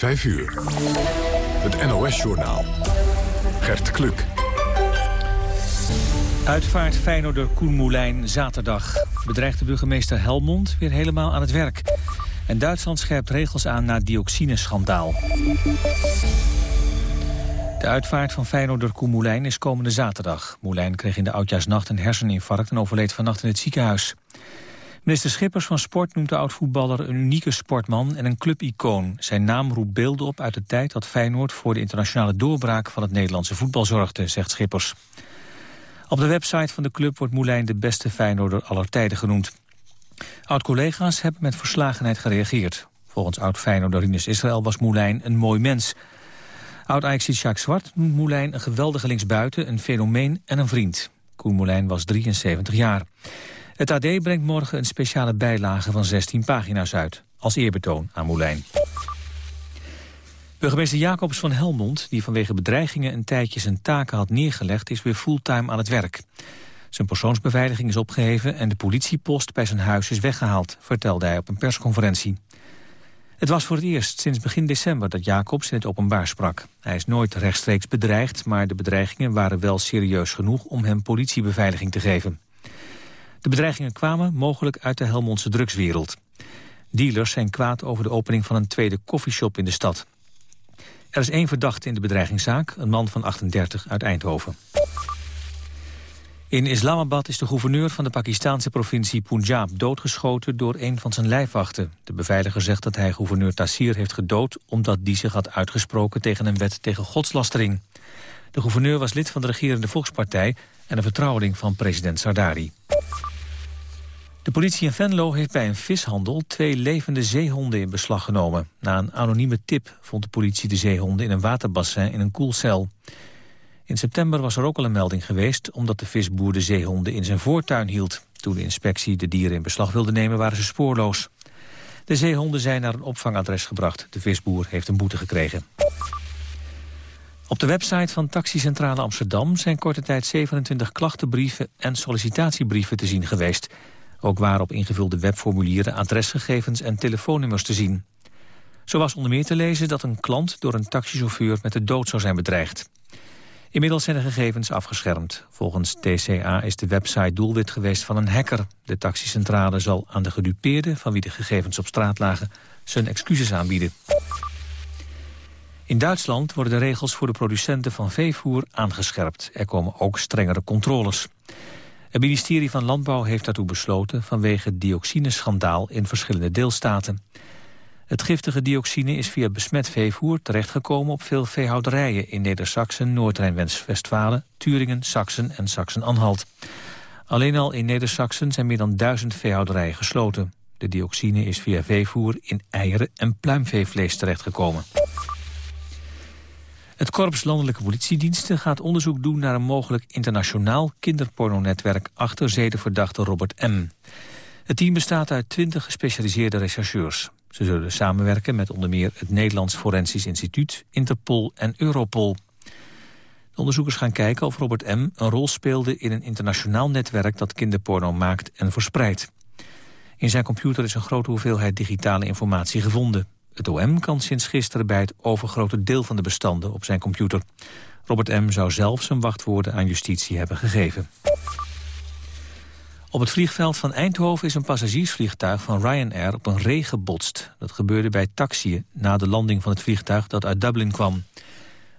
5 uur. Het NOS-journaal. Gert Kluk. Uitvaart Feyenoorder Koen Moulijn zaterdag. Bedreigde burgemeester Helmond weer helemaal aan het werk. En Duitsland scherpt regels aan na dioxineschandaal. De uitvaart van Feyenoorder Koen Moulijn is komende zaterdag. Moulijn kreeg in de oudjaarsnacht een herseninfarct en overleed vannacht in het ziekenhuis. Minister Schippers van Sport noemt de oud-voetballer een unieke sportman en een clubicoon. Zijn naam roept beelden op uit de tijd dat Feyenoord voor de internationale doorbraak van het Nederlandse voetbal zorgde, zegt Schippers. Op de website van de club wordt Moulijn de beste Feyenoorder aller tijden genoemd. Oud-collega's hebben met verslagenheid gereageerd. Volgens oud-Feyenoorder Rinus Israël was Moulijn een mooi mens. Oud-Ajax Jacques Zwart noemt Moulijn een geweldige linksbuiten, een fenomeen en een vriend. Koen Moulijn was 73 jaar. Het AD brengt morgen een speciale bijlage van 16 pagina's uit. Als eerbetoon aan Moulijn. Burgemeester Jacobs van Helmond, die vanwege bedreigingen een tijdje zijn taken had neergelegd, is weer fulltime aan het werk. Zijn persoonsbeveiliging is opgeheven en de politiepost bij zijn huis is weggehaald, vertelde hij op een persconferentie. Het was voor het eerst sinds begin december dat Jacobs in het openbaar sprak. Hij is nooit rechtstreeks bedreigd, maar de bedreigingen waren wel serieus genoeg om hem politiebeveiliging te geven. De bedreigingen kwamen mogelijk uit de Helmondse drugswereld. Dealers zijn kwaad over de opening van een tweede koffieshop in de stad. Er is één verdachte in de bedreigingszaak, een man van 38 uit Eindhoven. In Islamabad is de gouverneur van de Pakistanse provincie Punjab doodgeschoten door een van zijn lijfwachten. De beveiliger zegt dat hij gouverneur Tassir heeft gedood omdat die zich had uitgesproken tegen een wet tegen godslastering. De gouverneur was lid van de regerende Volkspartij en een vertrouweling van president Sardari. De politie in Venlo heeft bij een vishandel twee levende zeehonden in beslag genomen. Na een anonieme tip vond de politie de zeehonden in een waterbassin in een koelcel. In september was er ook al een melding geweest... omdat de visboer de zeehonden in zijn voortuin hield. Toen de inspectie de dieren in beslag wilde nemen, waren ze spoorloos. De zeehonden zijn naar een opvangadres gebracht. De visboer heeft een boete gekregen. Op de website van Taxicentrale Amsterdam zijn korte tijd 27 klachtenbrieven en sollicitatiebrieven te zien geweest. Ook waren op ingevulde webformulieren adresgegevens en telefoonnummers te zien. Zo was onder meer te lezen dat een klant door een taxichauffeur met de dood zou zijn bedreigd. Inmiddels zijn de gegevens afgeschermd. Volgens TCA is de website doelwit geweest van een hacker. De taxicentrale zal aan de gedupeerde, van wie de gegevens op straat lagen, zijn excuses aanbieden. In Duitsland worden de regels voor de producenten van veevoer aangescherpt. Er komen ook strengere controles. Het ministerie van Landbouw heeft daartoe besloten vanwege het dioxineschandaal in verschillende deelstaten. Het giftige dioxine is via besmet veevoer terechtgekomen op veel veehouderijen in Neder-Saxen, Noord-Rijn-Westfalen, Turingen, Saxen en Saxen-Anhalt. Alleen al in Neder-Saxen zijn meer dan duizend veehouderijen gesloten. De dioxine is via veevoer in eieren en pluimveevlees terechtgekomen. Het Korps Landelijke Politiediensten gaat onderzoek doen naar een mogelijk internationaal kinderpornonetwerk achter zedenverdachte Robert M. Het team bestaat uit twintig gespecialiseerde rechercheurs. Ze zullen samenwerken met onder meer het Nederlands Forensisch Instituut, Interpol en Europol. De onderzoekers gaan kijken of Robert M. een rol speelde in een internationaal netwerk dat kinderporno maakt en verspreidt. In zijn computer is een grote hoeveelheid digitale informatie gevonden. Het OM kan sinds gisteren bij het overgrote deel van de bestanden op zijn computer. Robert M. zou zelf zijn wachtwoorden aan justitie hebben gegeven. Op het vliegveld van Eindhoven is een passagiersvliegtuig van Ryanair op een ree gebotst. Dat gebeurde bij taxiën na de landing van het vliegtuig dat uit Dublin kwam.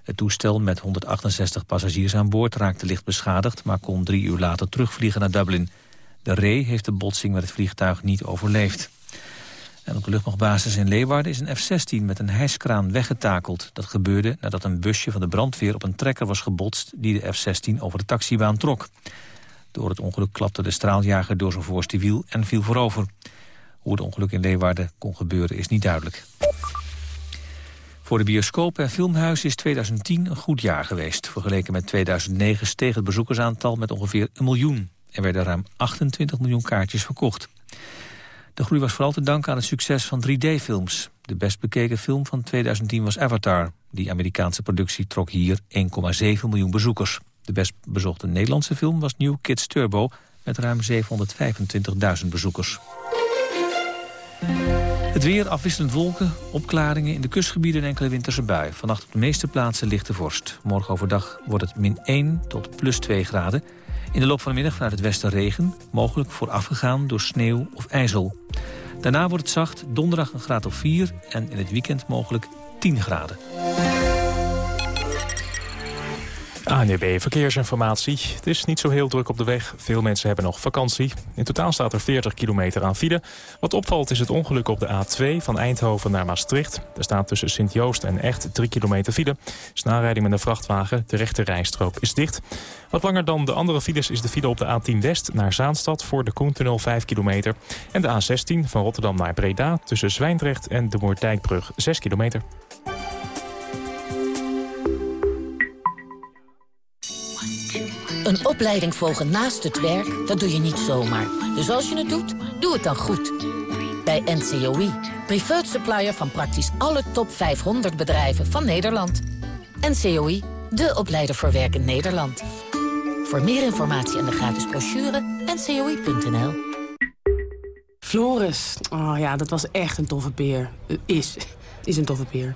Het toestel met 168 passagiers aan boord raakte licht beschadigd... maar kon drie uur later terugvliegen naar Dublin. De ree heeft de botsing met het vliegtuig niet overleefd. Op de luchtmachtbasis in Leeuwarden is een F-16 met een hijskraan weggetakeld. Dat gebeurde nadat een busje van de brandweer op een trekker was gebotst... die de F-16 over de taxibaan trok. Door het ongeluk klapte de straaljager door zijn voorste wiel en viel voorover. Hoe het ongeluk in Leeuwarden kon gebeuren is niet duidelijk. Voor de bioscoop en filmhuis is 2010 een goed jaar geweest. Vergeleken met 2009 steeg het bezoekersaantal met ongeveer een miljoen. Er werden ruim 28 miljoen kaartjes verkocht. De groei was vooral te danken aan het succes van 3D-films. De best bekeken film van 2010 was Avatar. Die Amerikaanse productie trok hier 1,7 miljoen bezoekers. De best bezochte Nederlandse film was New Kids Turbo... met ruim 725.000 bezoekers. Het weer afwisselend wolken, opklaringen in de kustgebieden en enkele winterse bui. Vannacht op de meeste plaatsen lichte vorst. Morgen overdag wordt het min 1 tot plus 2 graden. In de loop van de middag vanuit het westen regen, mogelijk voorafgegaan door sneeuw of ijzel. Daarna wordt het zacht, donderdag een graad of 4 en in het weekend mogelijk 10 graden. ANUB Verkeersinformatie. Het is niet zo heel druk op de weg. Veel mensen hebben nog vakantie. In totaal staat er 40 kilometer aan file. Wat opvalt is het ongeluk op de A2 van Eindhoven naar Maastricht. Er staat tussen Sint-Joost en Echt 3 kilometer file. Snelrijding met een vrachtwagen. De rechte rijstrook is dicht. Wat langer dan de andere files is de file op de A10 West naar Zaanstad... voor de Koentunnel 5 kilometer. En de A16 van Rotterdam naar Breda tussen Zwijndrecht en de Moerdijkbrug 6 kilometer. Een opleiding volgen naast het werk, dat doe je niet zomaar. Dus als je het doet, doe het dan goed. Bij NCOI, preferred supplier van praktisch alle top 500 bedrijven van Nederland. NCOI, de opleider voor werk in Nederland. Voor meer informatie en de gratis brochure, ncoi.nl. Floris, oh ja, dat was echt een toffe peer. Uh, is, is een toffe peer.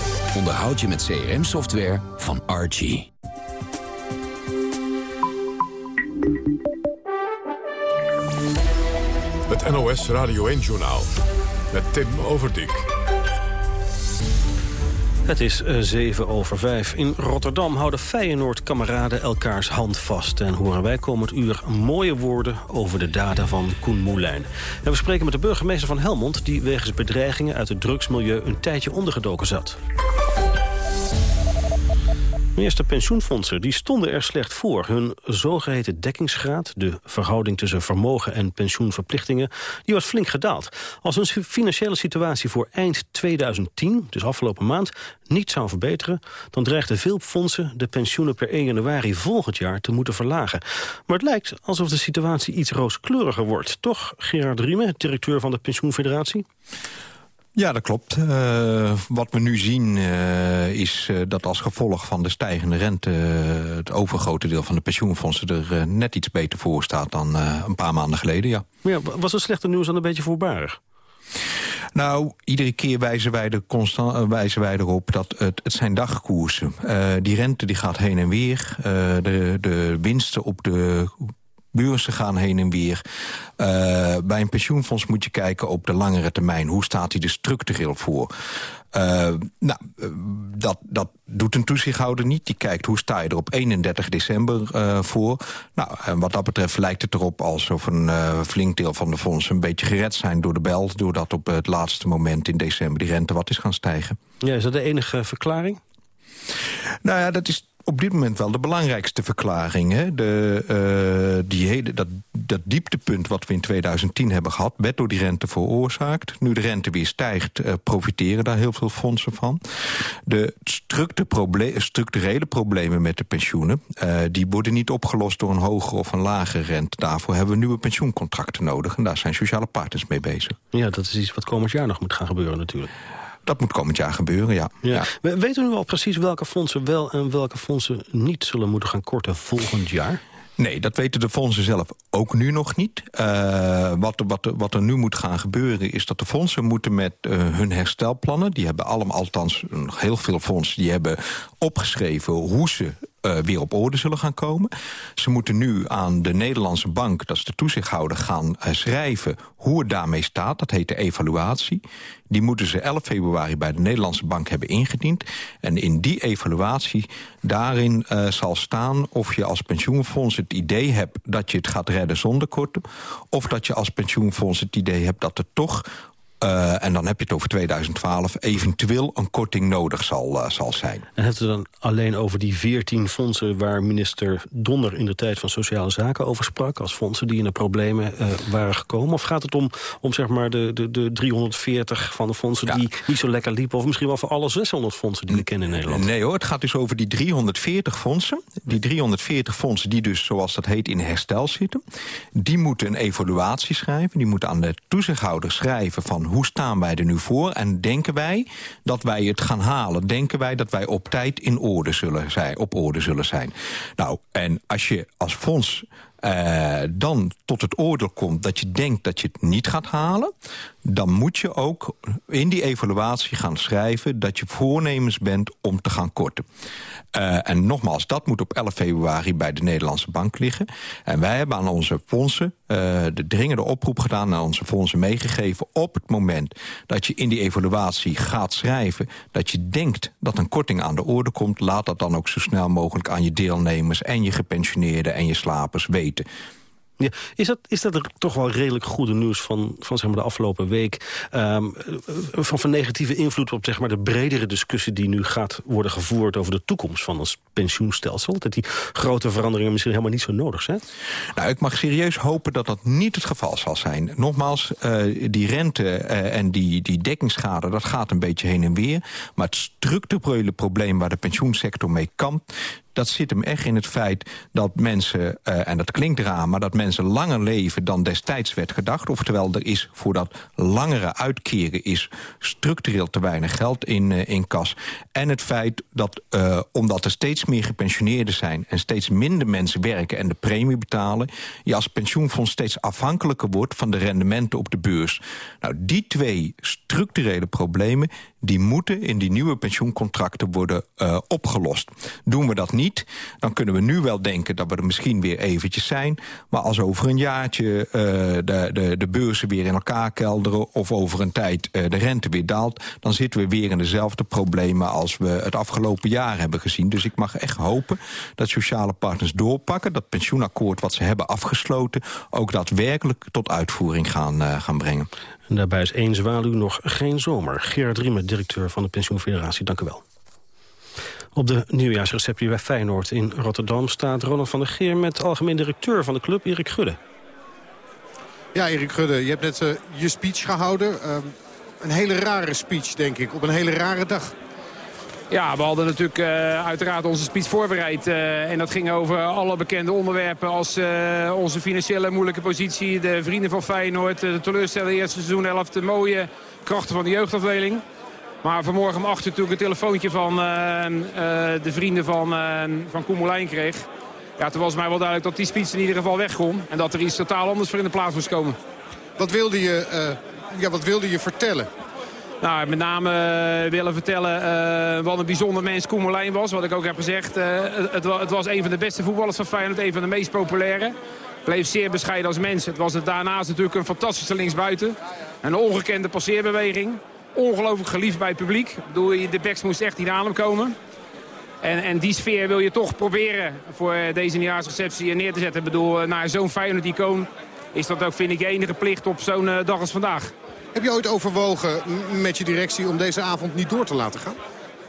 onderhoud je met CRM-software van Archie. Het NOS Radio 1-journaal met Tim Overdijk. Het is uh, 7 over 5. In Rotterdam houden Feyenoord-kameraden elkaars hand vast... en horen wij komend uur mooie woorden over de daden van Koen Moulijn. En we spreken met de burgemeester van Helmond... die wegens bedreigingen uit het drugsmilieu een tijdje ondergedoken zat. Minister pensioenfondsen die stonden er slecht voor. Hun zogeheten dekkingsgraad, de verhouding tussen vermogen en pensioenverplichtingen, die was flink gedaald. Als hun financiële situatie voor eind 2010, dus afgelopen maand, niet zou verbeteren, dan dreigden veel fondsen de pensioenen per 1 januari volgend jaar te moeten verlagen. Maar het lijkt alsof de situatie iets rooskleuriger wordt. Toch, Gerard Riemen, directeur van de Pensioenfederatie? Ja, dat klopt. Uh, wat we nu zien uh, is uh, dat als gevolg van de stijgende rente... het overgrote deel van de pensioenfondsen er net iets beter voor staat dan een paar maanden geleden, ja. ja was het slechte nieuws dan een beetje voorbarig? Nou, iedere keer wijzen wij, er constant, wijzen wij erop dat het, het zijn dagkoersen. die rente die gaat heen en weer. de, de winsten op de beurzen gaan heen en weer. Uh, bij een pensioenfonds moet je kijken op de langere termijn. Hoe staat hij er structureel voor? Uh, nou, dat, dat doet een toezichthouder niet. Die kijkt hoe sta je er op 31 december uh, voor. Nou, en wat dat betreft lijkt het erop alsof een uh, flink deel van de fondsen... een beetje gered zijn door de bel... doordat op het laatste moment in december die rente wat is gaan stijgen. Ja, is dat de enige verklaring? Nou ja, dat is op dit moment wel de belangrijkste verklaring. Hè? De, uh, die hele, dat, dat dieptepunt wat we in 2010 hebben gehad... werd door die rente veroorzaakt. Nu de rente weer stijgt, uh, profiteren daar heel veel fondsen van. De structurele problemen met de pensioenen... Uh, die worden niet opgelost door een hogere of een lagere rente. Daarvoor hebben we nieuwe pensioencontracten nodig. En daar zijn sociale partners mee bezig. Ja, dat is iets wat komend jaar nog moet gaan gebeuren natuurlijk. Dat moet komend jaar gebeuren, ja. ja. ja. Weten we nu al precies welke fondsen wel en welke fondsen niet zullen moeten gaan korten volgend jaar? Nee, dat weten de fondsen zelf ook nu nog niet. Uh, wat, wat, wat, er nu moet gaan gebeuren is dat de fondsen moeten met uh, hun herstelplannen... die hebben allemaal, althans heel veel fondsen... die hebben opgeschreven hoe ze uh, weer op orde zullen gaan komen. Ze moeten nu aan de Nederlandse bank, dat is de toezichthouder, gaan uh, schrijven hoe het daarmee staat. Dat heet de evaluatie. Die moeten ze 11 februari bij de Nederlandse bank hebben ingediend. En in die evaluatie, daarin uh, zal staan of je als pensioenfonds het idee hebt dat je het gaat redden zonder korten. Of dat je als pensioenfonds het idee hebt dat er toch Uh, en dan heb je het over 2012, eventueel een korting nodig zal, uh, zal zijn. En heeft u dan alleen over die 14 fondsen... waar minister Donner in de tijd van Sociale Zaken over sprak... als fondsen die in de problemen uh, waren gekomen? Of gaat het om, om zeg maar de, de, de 340 van de fondsen ja. die niet zo lekker liepen... of misschien wel voor alle 600 fondsen die we kennen in Nederland? Nee hoor, het gaat dus over die 340 fondsen. Die 340 fondsen die dus, zoals dat heet, in herstel zitten. Die moeten een evaluatie schrijven. Die moeten aan de toezichthouder schrijven van hoe staan wij er nu voor... en denken wij dat wij het gaan halen? Denken wij dat wij op tijd in orde zullen zijn, op orde zullen zijn? Nou, en als je als fonds uh, dan tot het oordeel komt dat je denkt dat je het niet gaat halen... dan moet je ook in die evaluatie gaan schrijven... dat je voornemens bent om te gaan korten. Uh, en nogmaals, dat moet op 11 februari bij de Nederlandse Bank liggen. En wij hebben aan onze fondsen uh, de dringende oproep gedaan... aan onze fondsen meegegeven op het moment dat je in die evaluatie gaat schrijven... dat je denkt dat een korting aan de orde komt... laat dat dan ook zo snel mogelijk aan je deelnemers... en je gepensioneerden en je slapers weten... Is, dat, is dat toch wel redelijk goede nieuws van, van zeg maar, de afgelopen week? Um, van, van negatieve invloed op zeg maar, de bredere discussie... die nu gaat worden gevoerd over de toekomst van ons pensioenstelsel? Dat die grote veranderingen misschien helemaal niet zo nodig zijn? Nou, ik mag serieus hopen dat dat niet het geval zal zijn. Nogmaals, uh, die rente uh, en die, die dekkingsschade, dat gaat een beetje heen en weer. Maar het structurele probleem waar de pensioensector mee kampt dat zit hem echt in het feit dat mensen, uh, en dat klinkt raar... maar dat mensen langer leven dan destijds werd gedacht. Oftewel, er is voor dat langere uitkeren is structureel te weinig geld in, uh, in kas. En het feit dat, uh, omdat er steeds meer gepensioneerden zijn... en steeds minder mensen werken en de premie betalen... je als pensioenfonds steeds afhankelijker wordt van de rendementen op de beurs. Nou, die twee structurele problemen die moeten in die nieuwe pensioencontracten worden uh, opgelost. Doen we dat niet, dan kunnen we nu wel denken dat we er misschien weer eventjes zijn. Maar als over een jaartje uh, de, de, de beurzen weer in elkaar kelderen... of over een tijd uh, de rente weer daalt... dan zitten we weer in dezelfde problemen als we het afgelopen jaar hebben gezien. Dus ik mag echt hopen dat sociale partners doorpakken... dat pensioenakkoord wat ze hebben afgesloten... ook daadwerkelijk tot uitvoering gaan, gaan brengen. En daarbij is één zwaluw nog geen zomer. Gerard Riemen, directeur van de Pensioenfederatie, dank u wel. Op de nieuwjaarsreceptie bij Feyenoord in Rotterdam staat Ronald van der Geer... met algemeen directeur van de club, Erik Gudde. Ja, Erik Gudde, je hebt net uh, je speech gehouden. Uh, een hele rare speech, denk ik, op een hele rare dag. Ja, we hadden natuurlijk uh, uiteraard onze speech voorbereid. Uh, en dat ging over alle bekende onderwerpen als uh, onze financiële moeilijke positie. De vrienden van Feyenoord, de teleurstelling eerste seizoen 11. De mooie krachten van de jeugdafdeling. Maar vanmorgen om 8 uur natuurlijk een telefoontje van de vrienden van, van Koemelijn kreeg. Ja, toen was mij wel duidelijk dat die speech in ieder geval weg kon. En dat er iets totaal anders voor in de plaats moest komen. Wat wilde je, ja, wat wilde je vertellen? Nou, met name uh, willen vertellen uh, wat een bijzonder mens Koemelijn was. Wat ik ook heb gezegd. Uh, het, het, was een van de beste voetballers van Feyenoord. Een van de meest populaire. Bleef zeer bescheiden als mens. Het was daarnaast natuurlijk een fantastische linksbuiten. Een ongekende passeerbeweging. Ongelooflijk geliefd bij het publiek. De backs moest echt niet aan hem komen. En, en, die sfeer wil je toch proberen voor deze nieuwjaarsreceptie neer te zetten. Ik bedoel, naar zo'n Feyenoord-icoon is dat ook, vind ik, enige plicht op zo'n dag als vandaag. Heb je ooit overwogen met je directie om deze avond niet door te laten gaan?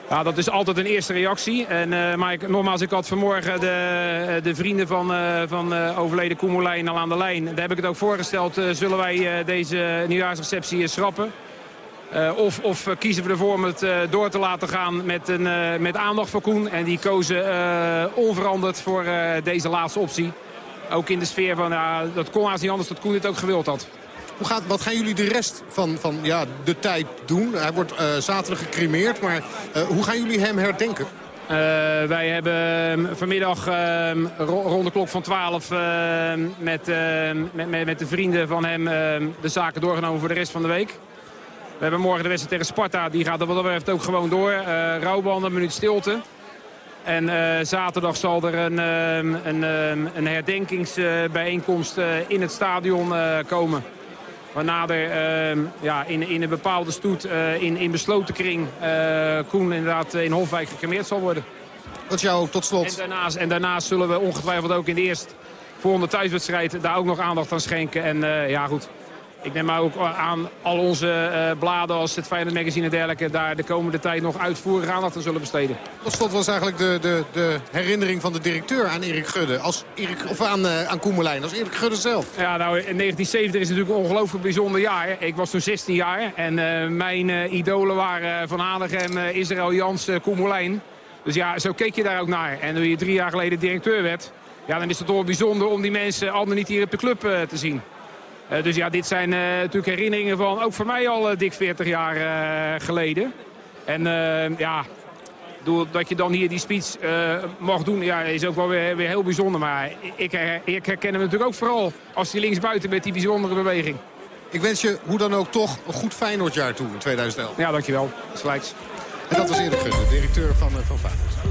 Ja, dat is altijd een eerste reactie. En, uh, maar ik, nogmaals, ik had vanmorgen de, de vrienden van, uh, van uh, overleden Koemelijn al aan de lijn. Daar heb ik het ook voorgesteld. zullen wij deze nieuwjaarsreceptie schrappen? of, of kiezen we ervoor om het door te laten gaan met, een, met aandacht voor Koen. En die kozen onveranderd voor deze laatste optie. Ook in de sfeer van, dat kon haast niet anders dat Koen dit ook gewild had. Hoe gaat, wat gaan jullie de rest van, van ja, de tijd doen? Hij wordt uh, zaterdag gecremeerd, maar uh, hoe gaan jullie hem herdenken? Uh, wij hebben vanmiddag rond de klok van 12 met, met, met, met, de vrienden van hem de zaken doorgenomen voor de rest van de week. We hebben morgen de wedstrijd tegen Sparta. Die gaat wat dat ook gewoon door. Uh, rouwbanden, een minuut stilte. En zaterdag zal er een, een, een herdenkingsbijeenkomst in het stadion komen. Waarna er uh, ja, in, in een bepaalde stoet, uh, in, in besloten kring, uh, Koen inderdaad in Hofwijk gecremeerd zal worden. Dat is jou tot slot. En daarnaast, en daarnaast zullen we ongetwijfeld ook in de eerste volgende thuiswedstrijd daar ook nog aandacht aan schenken. En ja goed, ik neem maar ook aan al onze uh, bladen als het Feyenoord Magazine en dergelijke... daar de komende tijd nog uitvoerig aandacht aan zullen besteden. Tot slot was eigenlijk de, de, de herinnering van de directeur aan Erik Gudde. Als Erik, of aan, uh, aan Koemelijn, als Erik Gudde zelf. Ja, nou, in 1970 is natuurlijk een ongelooflijk bijzonder jaar. Ik was toen 16 jaar en uh, mijn idolen waren Van Hanegem, Israël Jans, Koemelijn. Dus ja, zo keek je daar ook naar. En toen je drie jaar geleden directeur werd... Ja, dan is het toch bijzonder om die mensen al niet hier op de club te zien. Uh, dus ja, dit zijn uh, natuurlijk herinneringen van ook voor mij al uh, dik 40 jaar geleden. En ja, dat je dan hier die speech mag doen, ja, is ook wel weer, weer heel bijzonder. Maar ik, ik, herken hem natuurlijk ook vooral als hij linksbuiten met die bijzondere beweging. Ik wens je hoe dan ook toch een goed Feyenoordjaar toe in 2011. Ja, dankjewel. Slijks. En dat was Erik Gudde, directeur van, van Feyenoord.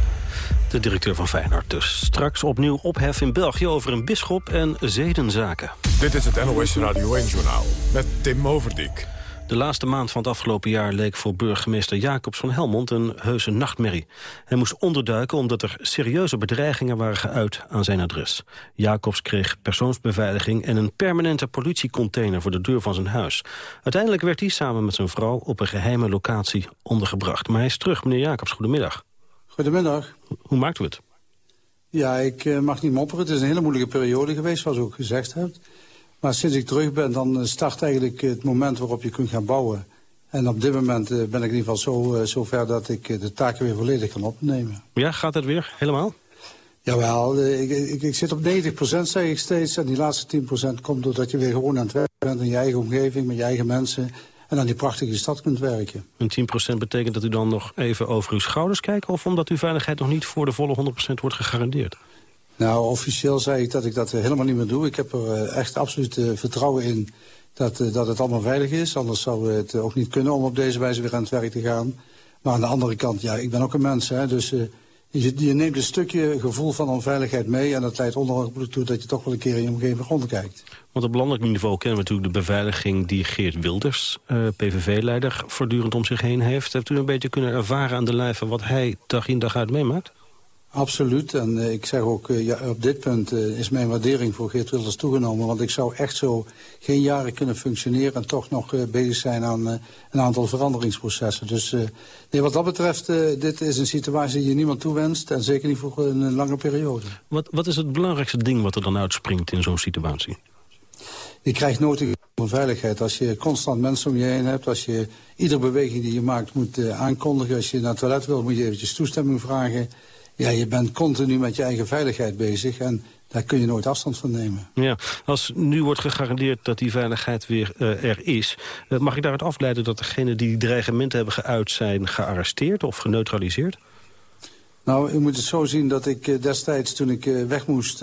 De directeur van Feyenoord dus. Straks opnieuw ophef in België over een bisschop en zedenzaken. Dit is het NOS Radio 1-journaal met Tim Overdijk. De laatste maand van het afgelopen jaar leek voor burgemeester Jacobs van Helmond een heuse nachtmerrie. Hij moest onderduiken omdat er serieuze bedreigingen waren geuit aan zijn adres. Jacobs kreeg persoonsbeveiliging en een permanente politiecontainer voor de deur van zijn huis. Uiteindelijk werd hij samen met zijn vrouw op een geheime locatie ondergebracht. Maar hij is terug, meneer Jacobs, goedemiddag. Goedemiddag. Hoe maakt u het? Ja, ik uh, mag niet mopperen. Het is een hele moeilijke periode geweest, zoals u ook gezegd hebt. Maar sinds ik terug ben, dan eh, start eigenlijk het moment waarop je kunt gaan bouwen. En op dit moment uh, ben ik in ieder geval zo, zo ver dat ik de taken weer volledig kan opnemen. Ja, gaat het weer helemaal? Jawel, ik, ik, ik zit op 90% zeg ik steeds. En die laatste 10% komt doordat je weer gewoon aan het werk bent in je eigen omgeving, met je eigen mensen en aan die prachtige stad kunt werken. En 10% betekent dat u dan nog even over uw schouders kijkt... of omdat uw veiligheid nog niet voor de volle 100% wordt gegarandeerd? Nou, officieel zei ik dat ik dat helemaal niet meer doe. Ik heb er eh, echt absoluut uh, vertrouwen in dat, dat het allemaal veilig is. Anders zou het ook niet kunnen om op deze wijze weer aan het werk te gaan. Maar aan de andere kant, ja, ik ben ook een mens, hè, dus... Je, neemt een stukje gevoel van onveiligheid mee... en dat leidt onherroepelijk toe dat je toch wel een keer in je omgeving rondkijkt. Want op landelijk niveau kennen we natuurlijk de beveiliging... die Geert Wilders, uh, PVV-leider, voortdurend om zich heen heeft. Heeft u een beetje kunnen ervaren aan de lijve wat hij dag in dag uit meemaakt? Absoluut. En uh, ik zeg ook, uh, ja, op dit punt uh, is mijn waardering voor Geert Wilders toegenomen. Want ik zou echt zo geen jaren kunnen functioneren... en toch nog bezig zijn aan een aantal veranderingsprocessen. Dus nee, wat dat betreft, dit is een situatie die je niemand toewenst... en zeker niet voor een lange periode. Wat, wat is het belangrijkste ding wat er dan uitspringt in zo'n situatie? Je krijgt nooit een veiligheid. Als je constant mensen om je heen hebt, als je iedere beweging die je maakt moet aankondigen... als je naar het toilet wil, moet je eventjes toestemming vragen... Ja, je bent continu met je eigen veiligheid bezig en daar kun je nooit afstand van nemen. Ja, als nu wordt gegarandeerd dat die veiligheid weer uh, er is... Uh, mag ik daaruit afleiden dat degenen die dreigementen hebben geuit... zijn gearresteerd of geneutraliseerd? Nou, u moet het zo zien dat ik uh, destijds, toen ik weg moest...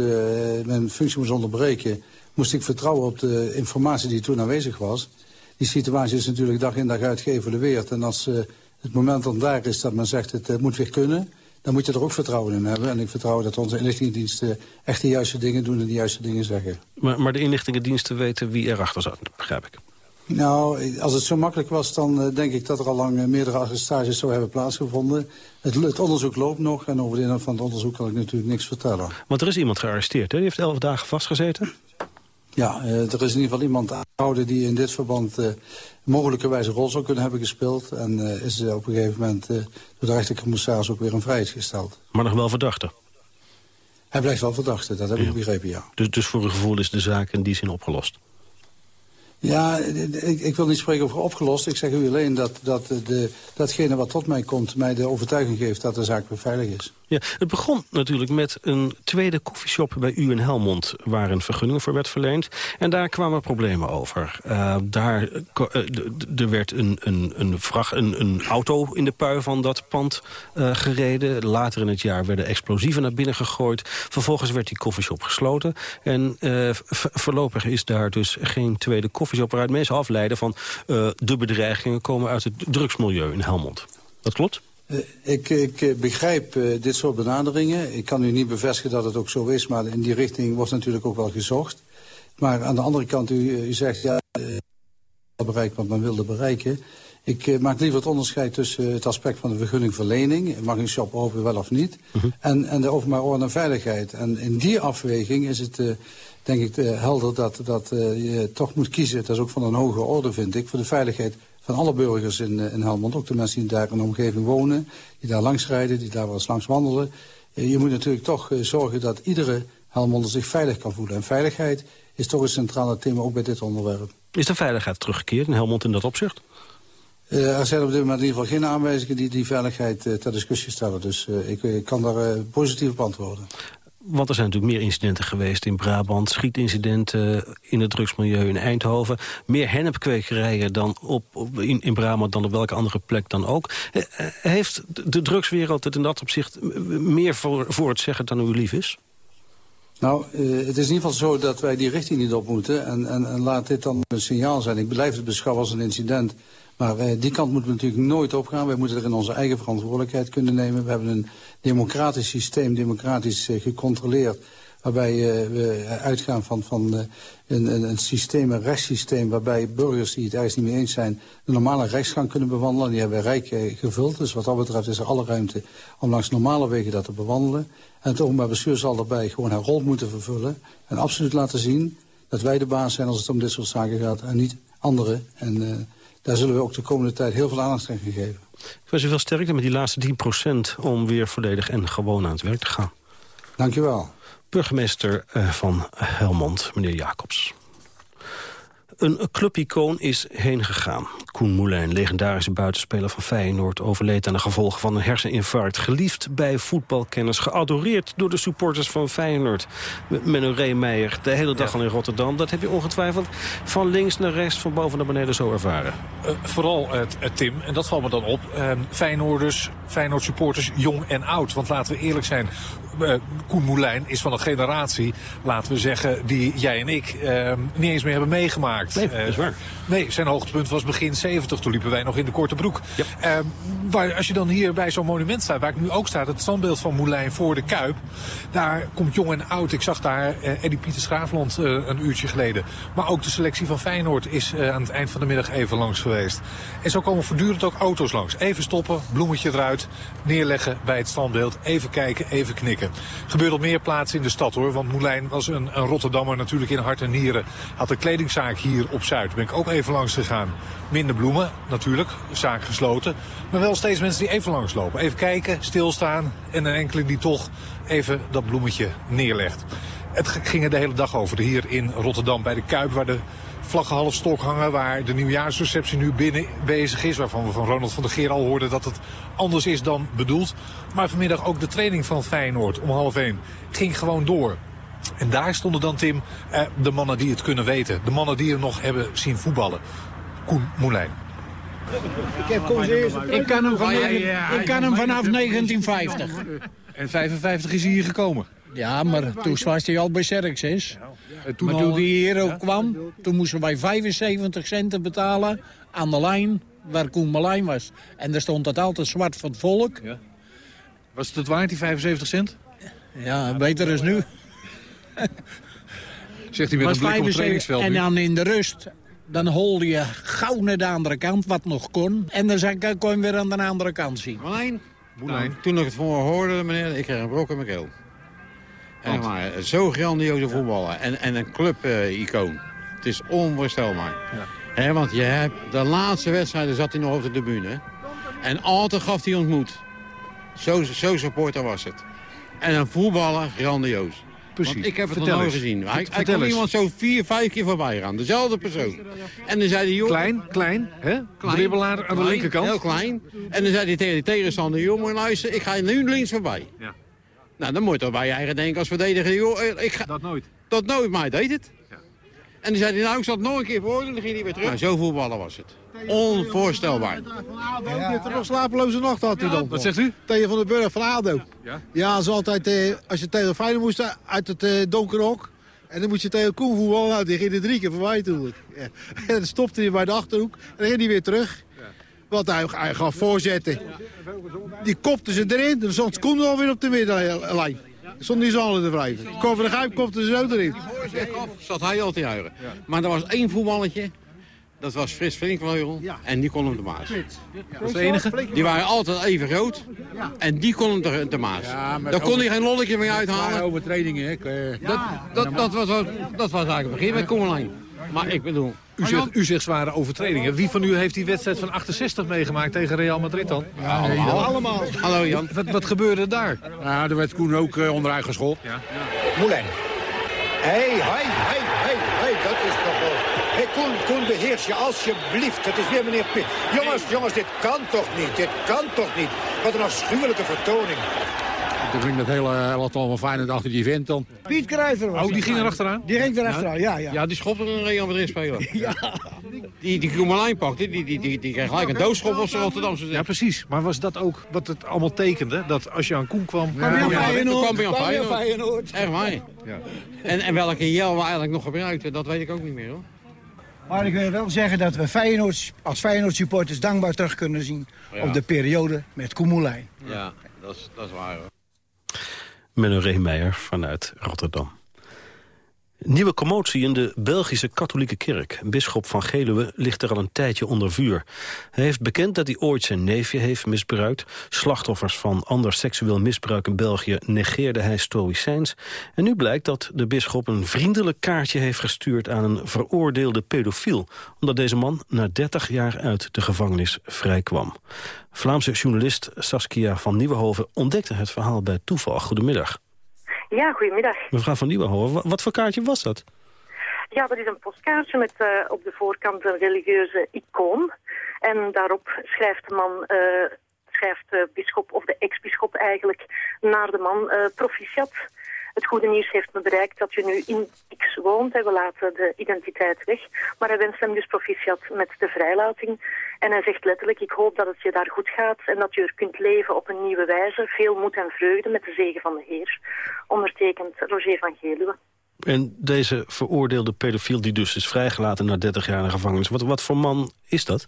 mijn functie moest onderbreken... moest ik vertrouwen op de informatie die toen aanwezig was. Die situatie is natuurlijk dag in dag uit geëvalueerd. En als het moment dan daar is dat men zegt het moet weer kunnen dan moet je er ook vertrouwen in hebben. En ik vertrouw dat onze inlichtingendiensten echt de juiste dingen doen en de juiste dingen zeggen. Maar, maar de inlichtingendiensten weten wie erachter zat, begrijp ik. Nou, als het zo makkelijk was, dan uh, denk ik dat er al lang uh, meerdere arrestages zou hebben plaatsgevonden. Het, het, onderzoek loopt nog en over de inhoud van het onderzoek kan ik natuurlijk niks vertellen. Want er is iemand gearresteerd, hè? Die heeft elf dagen vastgezeten? Ja, uh, er is in ieder geval iemand aangehouden die in dit verband mogelijkerwijs een rol zou kunnen hebben gespeeld. En uh, is op een gegeven moment uh, door de rechtercommissaris ook weer een vrijheid gesteld. Maar nog wel verdachte? Hij blijft wel verdachte, dat heb ja. ik begrepen, ja. Dus, dus voor een gevoel is de zaak in die zin opgelost? Ja, ik, wil niet spreken over opgelost. Ik zeg u alleen dat, dat de, datgene wat tot mij komt... mij de overtuiging geeft dat de zaak weer veilig is. Ja, het begon natuurlijk met een tweede koffieshop bij u in Helmond... waar een vergunning voor werd verleend. En daar kwamen problemen over. Uh, daar uh, er werd een, een, een, vracht, een, een auto in de pui van dat pand uh, gereden. Later in het jaar werden explosieven naar binnen gegooid. Vervolgens werd die koffieshop gesloten. En voorlopig is daar dus geen tweede koffieshop... waaruit mensen afleiden van de bedreigingen komen uit het drugsmilieu in Helmond. Dat klopt? Uh, ik, ik uh, begrijp uh, dit soort benaderingen. Ik kan u niet bevestigen dat het ook zo is, maar in die richting wordt natuurlijk ook wel gezocht. Maar aan de andere kant, u, u zegt ja, bereikt wat men wilde bereiken. Ik maak liever het onderscheid tussen het aspect van de vergunningverlening, mag een shop open wel of niet, -huh. en, en de openbare orde en veiligheid. En in die afweging is het denk ik helder dat, dat je toch moet kiezen. Dat is ook van een hoge orde, vind ik, voor de veiligheid van alle burgers in, in Helmond. Ook de mensen die daar in de omgeving wonen, die daar langs rijden, die daar wel eens langs wandelen. je moet natuurlijk toch zorgen dat iedere Helmonder zich veilig kan voelen. En veiligheid is toch een centrale thema ook bij dit onderwerp. Is de veiligheid teruggekeerd in Helmond in dat opzicht? Uh, er zijn op dit moment in ieder geval geen aanwijzingen die die veiligheid uh, ter discussie stellen. Dus uh, ik, ik, kan daar positief op antwoorden. Want er zijn natuurlijk meer incidenten geweest in Brabant. Schietincidenten in het drugsmilieu in Eindhoven. Meer hennepkwekerijen dan op, in, Brabant dan op welke andere plek dan ook. heeft de drugswereld het in dat opzicht meer voor, voor het zeggen dan u lief is? Nou, uh, het is in ieder geval zo dat wij die richting niet op moeten. En, en, en laat dit dan een signaal zijn. Ik blijf het beschouwen als een incident. Maar uh, die kant moeten we natuurlijk nooit opgaan. Wij moeten er in onze eigen verantwoordelijkheid kunnen nemen. We hebben een democratisch systeem, democratisch uh, gecontroleerd waarbij uh, we uitgaan van, van een, een, een, systeem, een rechtssysteem... waarbij burgers die het ergens niet mee eens zijn... de normale rechtsgang kunnen bewandelen. Die hebben we rijk gevuld. Dus wat dat betreft is er alle ruimte om langs normale wegen dat te bewandelen. En het openbaar bestuur zal daarbij gewoon haar rol moeten vervullen. En absoluut laten zien dat wij de baas zijn als het om dit soort zaken gaat... en niet anderen. En daar zullen we ook de komende tijd heel veel aandacht aan geven. Ik wens u veel sterkte met die laatste 10% om weer volledig en gewoon aan het werk te gaan. Dank je wel burgemeester eh, van Helmond, meneer Jacobs. Een clubicoon is heen gegaan. Koen Moulijn, legendarische buitenspeler van Feyenoord... overleed aan de gevolgen van een herseninfarct. Geliefd bij voetbalkenners, geadoreerd door de supporters van Feyenoord. Menno Reemeijer, de hele dag al in Rotterdam. Dat heb je ongetwijfeld van links naar rechts, van boven naar beneden zo ervaren. Uh, vooral uh, Tim, en dat valt me dan op. Uh, Feyenoorders, Feyenoord supporters, jong en oud. Want laten we eerlijk zijn, Koen Moulijn is van een generatie, laten we zeggen, die jij en ik uh, niet eens meer hebben meegemaakt. Nee, dat is waar. Nee, zijn hoogtepunt was begin 70. Toen liepen wij nog in de korte broek. Ja. Uh, waar, als je dan hier bij zo'n monument staat, waar ik nu ook sta, het standbeeld van Moulijn voor de Kuip. Daar komt jong en oud. Ik zag daar uh, Eddie Pieter Schraafland uh, een uurtje geleden. Maar ook de selectie van Feyenoord is aan het eind van de middag even langs geweest. En zo komen voortdurend ook auto's langs. Even stoppen, bloemetje eruit, neerleggen bij het standbeeld. Even kijken, even knikken. Gebeurt op meer plaatsen in de stad hoor. Want Moulijn was een, een Rotterdammer natuurlijk in hart en nieren. Had een kledingzaak hier op Zuid. Ben ik ook even langs gegaan. Minder bloemen, natuurlijk. Zaak gesloten. Maar wel steeds mensen die even langs lopen. Even kijken, stilstaan. En een enkele die toch even dat bloemetje neerlegt. Het ging er de hele dag over. Hier in Rotterdam bij de Kuip waar de vlaggen half stok hangen. Waar de nieuwjaarsreceptie nu binnen bezig is. Waarvan we van Ronald van der Geer al hoorden dat het anders is dan bedoeld. Maar vanmiddag ook de training van Feyenoord om half één ging gewoon door. En daar stonden dan, Tim, eh, de mannen die het kunnen weten. De mannen die er nog hebben zien voetballen. Koen Moulijn. Ik, heb ik kan hem, van, ik kan hem vanaf 1950. En 55 is hij hier gekomen? Ja, maar toen was hij al bij Xerxes. Ja. Toen maar toen hij hier ook kwam, toen moesten wij 75 centen betalen aan de lijn waar Koen Moulijn was. En daar stond het altijd zwart van het volk. Ja. Was het het waard, die 75 cent? Ja, beter is nu. Zegt hij met een blik op het trainingsveld En dan in de rust, dan holde je gauw naar de andere kant, wat nog kon. En dan kon je weer aan de andere kant zien. Moulijn? Nou, toen ik het voor hoorde, meneer, ik kreeg een brok in mijn keel. En maar, zo grandioze voetballen. En, en een club-icoon. Het is onvoorstelbaar. He, want je hebt, de laatste wedstrijden zat hij nog op de tribune. En altijd gaf hij ontmoet. Zo, zo supporter was het. En een voetballer, grandioos. Precies. Want ik heb het nog nooit gezien. Hij, hij iemand zo vier, vijf keer voorbij gaan. Dezelfde persoon. En dan zei hij... Joh, klein, klein, hè? Klein, Dribbelaar aan de linkerkant. Heel klein. En dan zei hij tegen de tegenstander... jongen, luister, ik ga nu links voorbij. Ja. Nou, dan moet je toch bij je eigen denken als verdediger... Joh, ik ga... Dat nooit. Dat nooit, maar hij deed het. Ja. En dan zei hij, nou, ik zat nog een keer voor en dan ging hij weer terug. Nou, zo voetballen was het. Onvoorstelbaar. Ja. Nog slapeloze nacht had hij dan. Wat zegt u? Tegen Van den Burg van ADO. Ja? Ja, ze altijd, eh, als je tegen Feyenoord moest uit het eh, donkere hok... En dan moet je tegen Koen voetballen. Nou, die ging er drie keer voorbij toen. Ja. En dan stopte hij bij de Achterhoek. En dan ging hij weer terug. Want hij, hij gaf voorzetten. Die kopte ze erin. Dan stond Koen alweer op de middenlijn. Stond niet zo alle te wrijven. Kom van de Gijp kopte ze zo erin. Die zat hij al te juichen. Maar er was één voetballetje. Dat was Frits Vrinkvleugel en die kon hem de Maas. Dat is de enige? Die waren altijd even groot en die kon hem de, de Maas. Daar kon hij geen lolletje mee uithalen. overtredingen, hè? Dat, dat, dat, was, dat was eigenlijk het begin met Koemelijn. Maar ik bedoel... U zegt, u zegt zware overtredingen. Wie van u heeft die wedstrijd van 68 meegemaakt tegen Real Madrid dan? Ja, allemaal. allemaal. Hallo Jan. Wat, wat gebeurde daar? Ja, er werd Koen ook uh, onderuit geschopt. Ja. Moulin. Hé, hey, hé, hé, hé, hé, dat is toch wel... Hé, hey, Koen, Koen, beheers je alsjeblieft. Het is weer meneer Pitt. Jongens, jongens, dit kan toch niet? Dit kan toch niet? Wat een afschuwelijke vertoning. Toen ging dat hele elftal van Feyenoord achter die vent dan. Piet Kruijver was Oh, die ging er achteraan? Die ging er achteraan, ja. Ja, ja die schopte een Real Madrid speler. ja. Die, die Koemelijn pakte, die, die, die, die kreeg gelijk een doodschop op zijn Rotterdamse Ja, precies. Maar was dat ook wat het allemaal tekende? Dat als je aan Koen kwam... Kwam je aan Feyenoord? kwam je aan Feyenoord. Echt waar. Ja. En, en welke jel we eigenlijk nog gebruikten, dat weet ik ook niet meer hoor. Maar ik wil wel zeggen dat we Feyenoord, als Feyenoord supporters dankbaar terug kunnen zien... Ja. op de periode met Koemelijn. Ja, dat is, dat is waar hoor. Menno Reemeijer vanuit Rotterdam. Nieuwe commotie in de Belgische katholieke kerk. Bisschop van Geluwe ligt er al een tijdje onder vuur. Hij heeft bekend dat hij ooit zijn neefje heeft misbruikt. Slachtoffers van ander seksueel misbruik in België negeerde hij stoïcijns. En nu blijkt dat de bisschop een vriendelijk kaartje heeft gestuurd... aan een veroordeelde pedofiel. Omdat deze man na 30 jaar uit de gevangenis vrijkwam. Vlaamse journalist Saskia van Nieuwenhoven ontdekte het verhaal bij toeval. Goedemiddag. Ja, goedemiddag. Mevrouw van Nieuwenhoven, wa- wat voor kaartje was dat? Ja, dat is een postkaartje met eh, op de voorkant een religieuze icoon. En daarop schrijft de man, eh, schrijft de bischop of de ex-bischop eigenlijk naar de man eh, proficiat. Het goede nieuws heeft me bereikt dat je nu in X woont. En we laten de identiteit weg. Maar hij wenst hem dus proficiat met de vrijlating. En hij zegt letterlijk, ik hoop dat het je daar goed gaat en dat je er kunt leven op een nieuwe wijze. Veel moed en vreugde met de zegen van de Heer. Ondertekend Roger van Geluwe. En deze veroordeelde pedofiel die dus is vrijgelaten na 30 jaar in gevangenis. Wat, wat voor man is dat?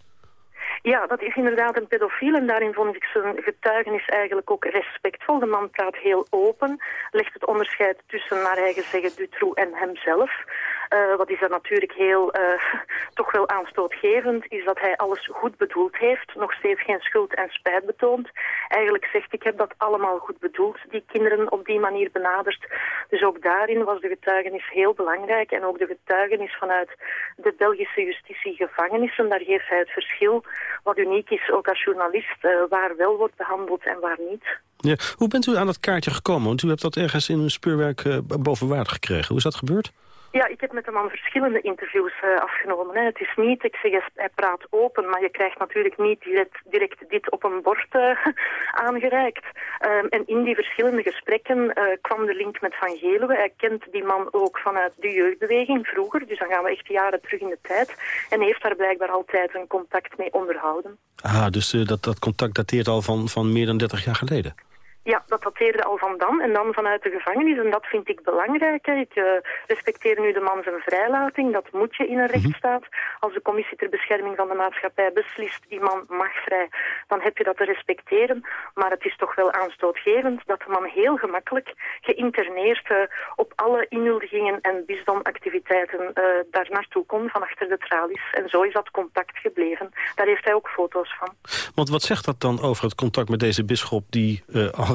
Ja, dat is inderdaad een pedofiel en daarin vond ik zijn getuigenis eigenlijk ook respectvol. De man praat heel open, legt het onderscheid tussen naar eigen zeggen Dutroux en hemzelf. Eh, wat is dat natuurlijk heel eh, toch wel aanstootgevend, is dat hij alles goed bedoeld heeft, nog steeds geen schuld en spijt betoont. Eigenlijk zegt ik heb dat allemaal goed bedoeld, die kinderen op die manier benaderd. Dus ook daarin was de getuigenis heel belangrijk en ook de getuigenis vanuit de Belgische justitie gevangenissen, daar geeft hij het verschil wat uniek is ook als journalist, eh, waar wel wordt behandeld en waar niet. Ja. Hoe bent u aan dat kaartje gekomen? Want u hebt dat ergens in een speurwerk boven water gekregen. Hoe is dat gebeurd? Ja, ik heb met de man verschillende interviews uh, afgenomen. Hè. Het is niet, ik zeg, hij praat open, maar je krijgt natuurlijk niet direct, dit op een bord uh, aangereikt. Um, en in die verschillende gesprekken uh, kwam de link met Van Geluwe. Hij kent die man ook vanuit de jeugdbeweging vroeger, dus dan gaan we echt jaren terug in de tijd. En heeft daar blijkbaar altijd een contact mee onderhouden. Ah, dus dat, dat contact dateert al van, van meer dan 30 jaar geleden? Ja, dat dateerde al van dan en dan vanuit de gevangenis. En dat vind ik belangrijk. Hè. Ik uh, respecteer nu de man zijn vrijlating. Dat moet je in een rechtsstaat. Als de commissie ter bescherming van de maatschappij beslist... die man mag vrij, dan heb je dat te respecteren. Maar het is toch wel aanstootgevend dat de man heel gemakkelijk geïnterneerd uh, op alle inhuldigingen en bisdomactiviteiten uh, daar naartoe kon van achter de tralies. En zo is dat contact gebleven. Daar heeft hij ook foto's van. Want wat zegt dat dan over het contact met deze bisschop die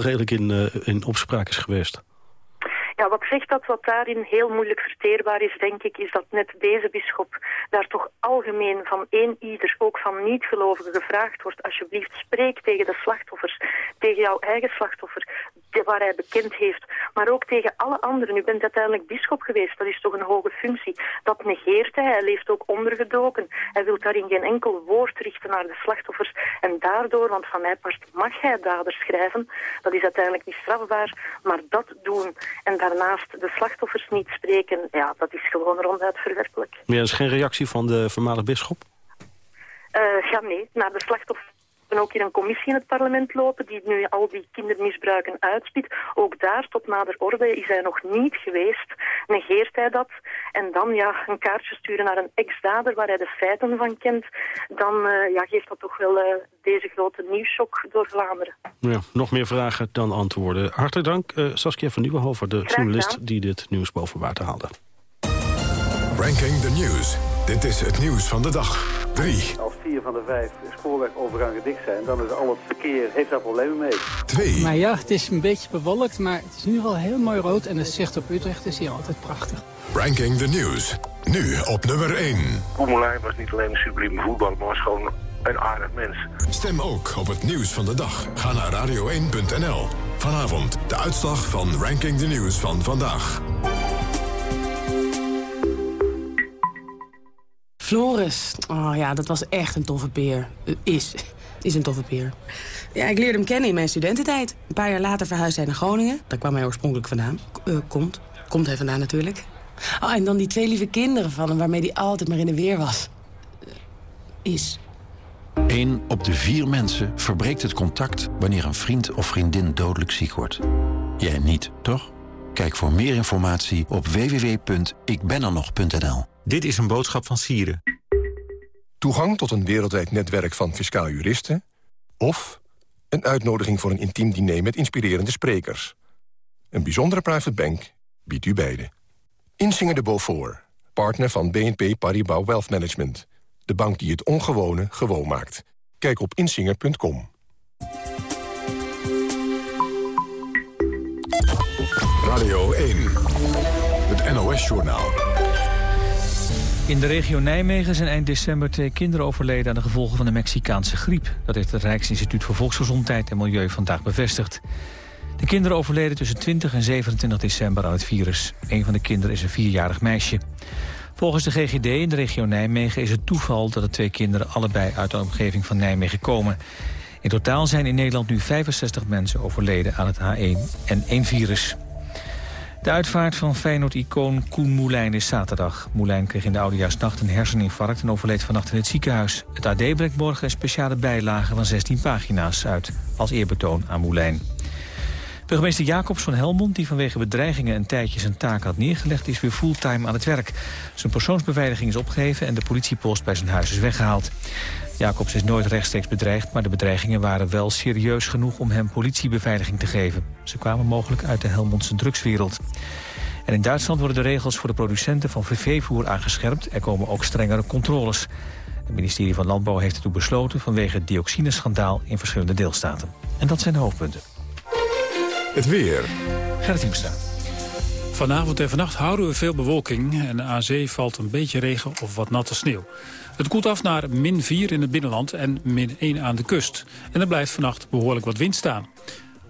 redelijk in, uh, in opspraak is geweest. Ja, wat zegt dat wat daarin heel moeilijk verteerbaar is, denk ik, is dat net deze bischop daar toch algemeen van één ieder, ook van niet-gelovigen, gevraagd wordt, alsjeblieft spreek tegen de slachtoffers, tegen jouw eigen slachtoffer, waar hij bekend heeft, maar ook tegen alle anderen. U bent uiteindelijk bischop geweest, dat is toch een hoge functie. Dat negeert hij, hij leeft ook ondergedoken. Hij wil daarin geen enkel woord richten naar de slachtoffers. En daardoor, want van mij past, mag hij dader schrijven. Dat is uiteindelijk niet strafbaar, maar dat doen en daarnaast de slachtoffers niet spreken, ja, dat is gewoon ronduit verwerpelijk. Maar er is geen reactie van de voormalige bisschop? Uh, ja, nee, naar de slachtoffers hebben ook hier een commissie in het parlement lopen die nu al die kindermisbruiken uitspiedt. Ook daar, tot nader orde, is hij nog niet geweest. Negeert hij dat en dan ja, een kaartje sturen naar een ex-dader waar hij de feiten van kent, dan uh, ja, geeft dat toch wel uh, deze grote nieuwsshock door Vlaanderen. Ja, nog meer vragen dan antwoorden. Hartelijk dank uh, Saskia van Nieuwenhoven, de journalist die dit nieuws boven water haalde. Ranking the News Dit is het nieuws van de dag. 3. Van de vijf spoorwegovergangen dicht zijn, dan is al het verkeer, heeft daar problemen mee. 2. Maar ja, het is een beetje bewolkt, maar het is in ieder geval heel mooi rood. En het zicht op Utrecht is hier altijd prachtig. Ranking the News. Nu op nummer 1. Koemelijn was niet alleen een sublieme voetballer, maar was gewoon een aardig mens. Stem ook op het nieuws van de dag. Ga naar radio1.nl. Vanavond de uitslag van Ranking the News van vandaag. Floris. Oh ja, dat was echt een toffe peer. Eh, is. Is een toffe peer. Ja, ik leerde hem kennen in mijn studententijd. Een paar jaar later verhuisde hij naar Groningen. Daar kwam hij oorspronkelijk vandaan. Eh, komt. Komt hij vandaan natuurlijk. Oh, en dan die twee lieve kinderen van hem... waarmee hij altijd maar in de weer was. Eh, is. Eén op de vier mensen verbreekt het contact wanneer een vriend of vriendin dodelijk ziek wordt. Jij niet, toch? Kijk voor meer informatie op www.ikbenernog.nl. Dit is een boodschap van Sieren. Toegang tot een wereldwijd netwerk van fiscaal juristen... of een uitnodiging voor een intiem diner met inspirerende sprekers. Een bijzondere private bank biedt u beide. Insinger de Beaufort, partner van BNP Paribas Wealth Management. De bank die het ongewone gewoon maakt. Kijk op insinger.com. Radio 1. Het NOS-journaal. In de regio Nijmegen zijn eind december twee kinderen overleden... aan de gevolgen van de Mexicaanse griep. Dat heeft het Rijksinstituut voor Volksgezondheid en Milieu vandaag bevestigd. De kinderen overleden tussen 20 en 27 december aan het virus. Een van de kinderen is een vierjarig meisje. Volgens de GGD in de regio Nijmegen is het toeval... dat de twee kinderen allebei uit de omgeving van Nijmegen komen. In totaal zijn in Nederland nu 65 mensen overleden aan het H1N1-virus. De uitvaart van Feyenoord-icoon Koen Moulijn is zaterdag. Moulijn kreeg in de oudejaarsnacht een herseninfarct en overleed vannacht in het ziekenhuis. Het AD brengt morgen een speciale bijlage van 16 pagina's uit... als eerbetoon aan Moulijn. Burgemeester Jacobs van Helmond, die vanwege bedreigingen een tijdje zijn taak had neergelegd, is weer fulltime aan het werk. Zijn persoonsbeveiliging is opgeheven en de politiepost bij zijn huis is weggehaald. Jacobs is nooit rechtstreeks bedreigd, maar de bedreigingen waren wel serieus genoeg om hem politiebeveiliging te geven. Ze kwamen mogelijk uit de Helmondse drugswereld. En in Duitsland worden de regels voor de producenten van vv-voer aangescherpt. Er komen ook strengere controles. Het ministerie van Landbouw heeft ertoe besloten vanwege het dioxineschandaal in verschillende deelstaten. En dat zijn de hoofdpunten. Het weer. Gerrit Hiemstra. Vanavond en vannacht houden we veel bewolking en aan zee valt een beetje regen of wat natte sneeuw. Het koelt af naar min 4 in het binnenland en min 1 aan de kust. En er blijft vannacht behoorlijk wat wind staan.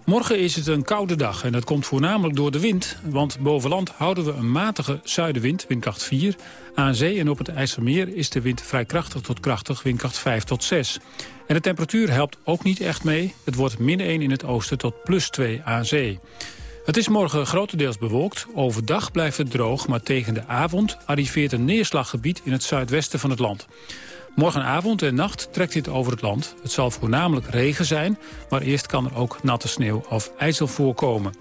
Morgen is het een koude dag en dat komt voornamelijk door de wind. Want boven land houden we een matige zuidenwind, windkracht 4. Aan zee en op het IJsselmeer is de wind vrij krachtig tot krachtig, windkracht 5 tot 6. En de temperatuur helpt ook niet echt mee. Het wordt min 1 in het oosten tot plus 2 aan zee. Het is morgen grotendeels bewolkt. Overdag blijft het droog, maar tegen de avond arriveert een neerslaggebied in het zuidwesten van het land. Morgenavond en nacht trekt dit over het land. Het zal voornamelijk regen zijn, maar eerst kan er ook natte sneeuw of ijzel voorkomen.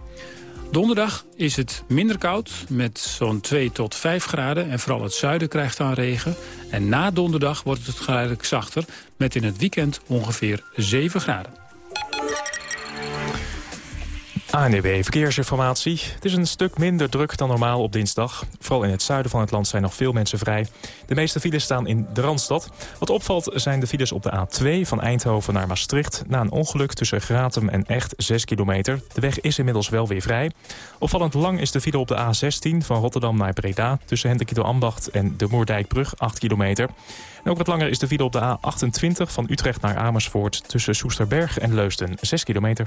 Donderdag is het minder koud, met zo'n 2 tot 5 graden... en vooral het zuiden krijgt dan regen. En na donderdag wordt het geleidelijk zachter... met in het weekend ongeveer 7 graden. ANEB Verkeersinformatie. Het is een stuk minder druk dan normaal op dinsdag. Vooral in het zuiden van het land zijn nog veel mensen vrij. De meeste files staan in de Randstad. Wat opvalt zijn de files op de A2 van Eindhoven naar Maastricht... na een ongeluk tussen Gratum en Echt 6 kilometer. De weg is inmiddels wel weer vrij. Opvallend lang is de file op de A16 van Rotterdam naar Breda... tussen Hendrikido Ambacht en de Moerdijkbrug 8 kilometer. En ook wat langer is de file op de A28 van Utrecht naar Amersfoort... tussen Soesterberg en Leusden 6 kilometer.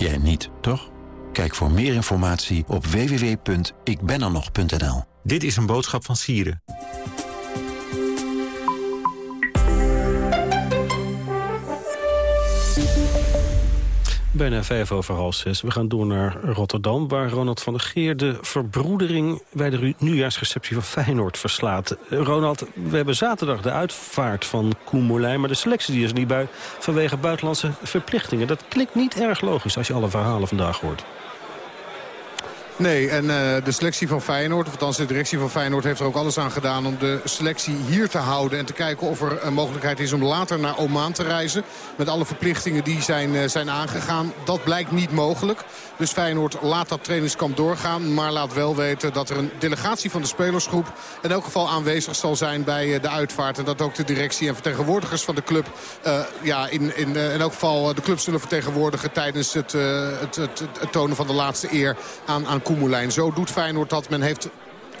Jij niet, toch? Kijk voor meer informatie op www.ikbenernog.nl. Dit is een boodschap van Sieren. Bijna vijf over half zes. We gaan door naar Rotterdam, waar Ronald van der Geer... de verbroedering bij de nieuwjaarsreceptie van Feyenoord verslaat. Ronald, we hebben zaterdag de uitvaart van Koen maar de selectie die is niet bij vanwege buitenlandse verplichtingen. Dat klinkt niet erg logisch als je alle verhalen vandaag hoort. Nee, en uh, de selectie van Feyenoord, of althans de directie van Feyenoord... heeft er ook alles aan gedaan om de selectie hier te houden... en te kijken of er een mogelijkheid is om later naar Oman te reizen... met alle verplichtingen die zijn, uh, zijn aangegaan. Dat blijkt niet mogelijk. Dus Feyenoord laat dat trainingskamp doorgaan... maar laat wel weten dat er een delegatie van de spelersgroep... in elk geval aanwezig zal zijn bij uh, de uitvaart... en dat ook de directie en vertegenwoordigers van de club... ja, in, in, in elk geval de club zullen vertegenwoordigen... tijdens het, het, het, het, tonen van de laatste eer aan, aan Koemelijn. Zo doet Feyenoord dat. Men heeft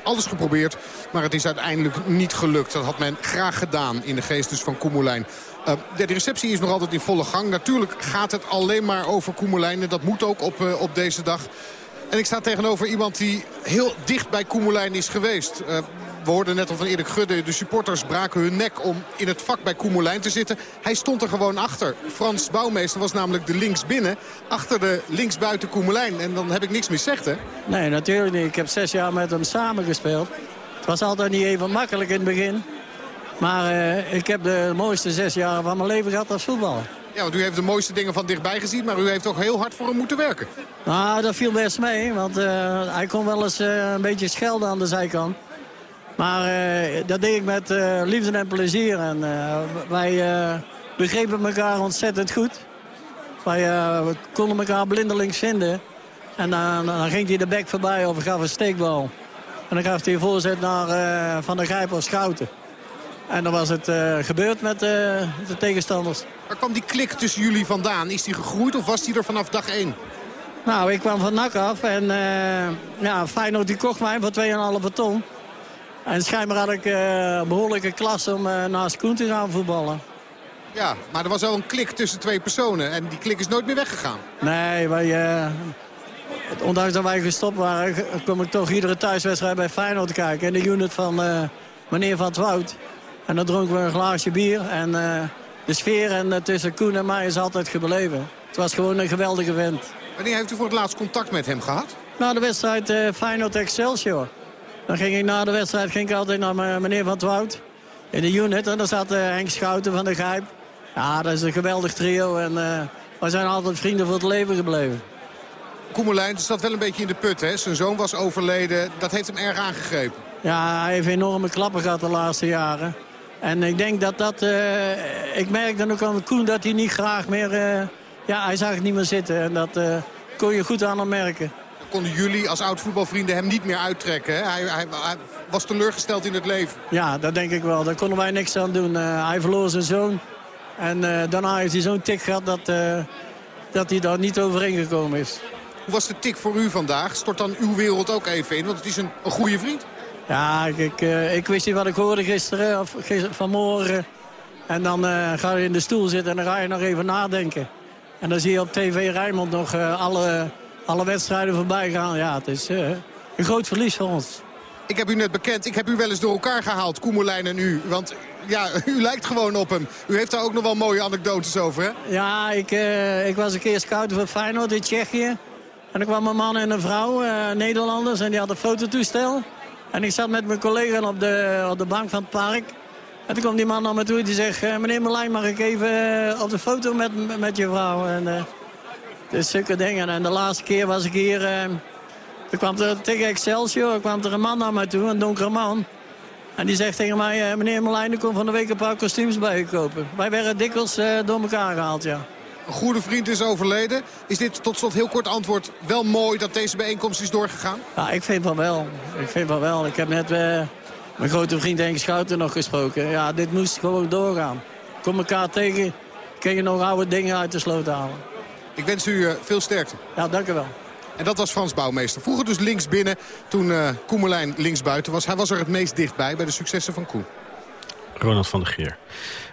alles geprobeerd, maar het is uiteindelijk niet gelukt. Dat had men graag gedaan in de geest dus van Koemelijn. Uh, de receptie is nog altijd in volle gang. Natuurlijk gaat het alleen maar over Koemelijn. En dat moet ook op, uh, op deze dag. En ik sta tegenover iemand die heel dicht bij Koemelijn is geweest. Uh, we hoorden net al van Erik Gudde. De supporters braken hun nek om in het vak bij Koemelijn te zitten. Hij stond er gewoon achter. Frans Bouwmeester was namelijk de linksbinnen. Achter de linksbuiten Koemelijn. En dan heb ik niks meer gezegd, hè? Nee, natuurlijk niet. Ik heb zes jaar met hem samengespeeld. Het was altijd niet even makkelijk in het begin. Maar uh, ik heb de mooiste zes jaar van mijn leven gehad als voetballer. Ja, want u heeft de mooiste dingen van dichtbij gezien, maar u heeft ook heel hard voor hem moeten werken. Nou, dat viel best mee, want uh, hij kon wel eens uh, een beetje schelden aan de zijkant. Maar uh, dat deed ik met liefde en plezier. En wij begrepen elkaar ontzettend goed. Wij we konden elkaar blindelings vinden. En dan, dan ging hij de bek voorbij of gaf een steekbal. En dan gaf hij een voorzet naar Van der Grijp of Schouten. En dan was het gebeurd met de tegenstanders. Waar kwam die klik tussen jullie vandaan? Is die gegroeid of was die er vanaf dag 1? Nou, ik kwam van NAC af en ja, Feyenoord die kocht mij voor 2,5 ton. En schijnbaar had ik uh, een behoorlijke klas om uh, naast Koen te gaan voetballen. Ja, maar er was wel een klik tussen twee personen. En die klik is nooit meer weggegaan. Nee, wij, uh, ondanks dat wij gestopt waren... kom ik toch iedere thuiswedstrijd bij Feyenoord kijken. In de unit van meneer Van Twout. En dan dronken we een glaasje bier. En de sfeer en, tussen Koen en mij is altijd gebleven. Het was gewoon een geweldige vent. Wanneer heeft u voor het laatst contact met hem gehad? Na de wedstrijd Feyenoord Excelsior. Dan ging ik na de wedstrijd ging ik altijd naar meneer Van Twout. In de unit. En daar zat uh, Henk Schouten van de Grijp. Ja, dat is een geweldig trio. En uh, we zijn altijd vrienden voor het leven gebleven. Koemelijn zat wel een beetje in de put. Hè? Zijn zoon was overleden. Dat heeft hem erg aangegrepen. Ja, hij heeft enorme klappen gehad de laatste jaren. En ik denk dat dat... Uh, ik merk dan ook aan Koen dat hij niet graag meer... ja, hij zag het niet meer zitten. En dat kon je goed aan hem merken konden jullie als oud-voetbalvrienden hem niet meer uittrekken. Hè? Hij, hij, hij, was teleurgesteld in het leven. Ja, dat denk ik wel. Daar konden wij niks aan doen. Uh, hij verloor zijn zoon. En uh, daarna heeft hij zo'n tik gehad dat, uh, dat hij daar niet overheen gekomen is. Hoe was de tik voor u vandaag? Stort dan uw wereld ook even in? Want het is een, een goede vriend. Ja, ik, ik, ik, wist niet wat ik hoorde gisteren of vanmorgen. En dan ga je in de stoel zitten en dan ga je nog even nadenken. En dan zie je op tv Rijnmond nog alle alle wedstrijden voorbij gaan. Ja, het is een groot verlies voor ons. Ik heb u net bekend, ik heb u wel eens door elkaar gehaald, Koemelijn en u. Want ja, u lijkt gewoon op hem. U heeft daar ook nog wel mooie anekdotes over, hè? Ja, ik, ik was een keer scout voor Feyenoord in Tsjechië. En er kwam een man en een vrouw, Nederlanders, en die hadden een fototoestel. En ik zat met mijn collega op de, op de bank van het park. En toen kwam die man naar me toe en die zegt... meneer Merlijn, mag ik even op de foto met, met je vrouw? En, dus zulke dingen. En de laatste keer was ik hier... Uh, er kwam er, tegen Excelsior kwam er een man naar mij toe, een donkere man. En die zegt tegen mij, uh, meneer Merlijn, ik kom van de week een paar kostuums bij je kopen. Wij werden dikwijls uh, door elkaar gehaald, ja. Een goede vriend is overleden. Is dit tot slot heel kort antwoord wel mooi dat deze bijeenkomst is doorgegaan? Ja, ik vind van wel. Ik vind van wel. Ik heb net uh, mijn grote vriend Henk Schouten nog gesproken. Ja, dit moest gewoon doorgaan. Kom elkaar tegen, kun je nog oude dingen uit de sloot halen. Ik wens u eh, veel sterkte. Ja, dank u wel. En dat was Frans Bouwmeester. Vroeger dus links binnen toen uh, Koemelijn links buiten was. Hij was er het meest dichtbij bij de successen van Koen. Ronald van der Geer.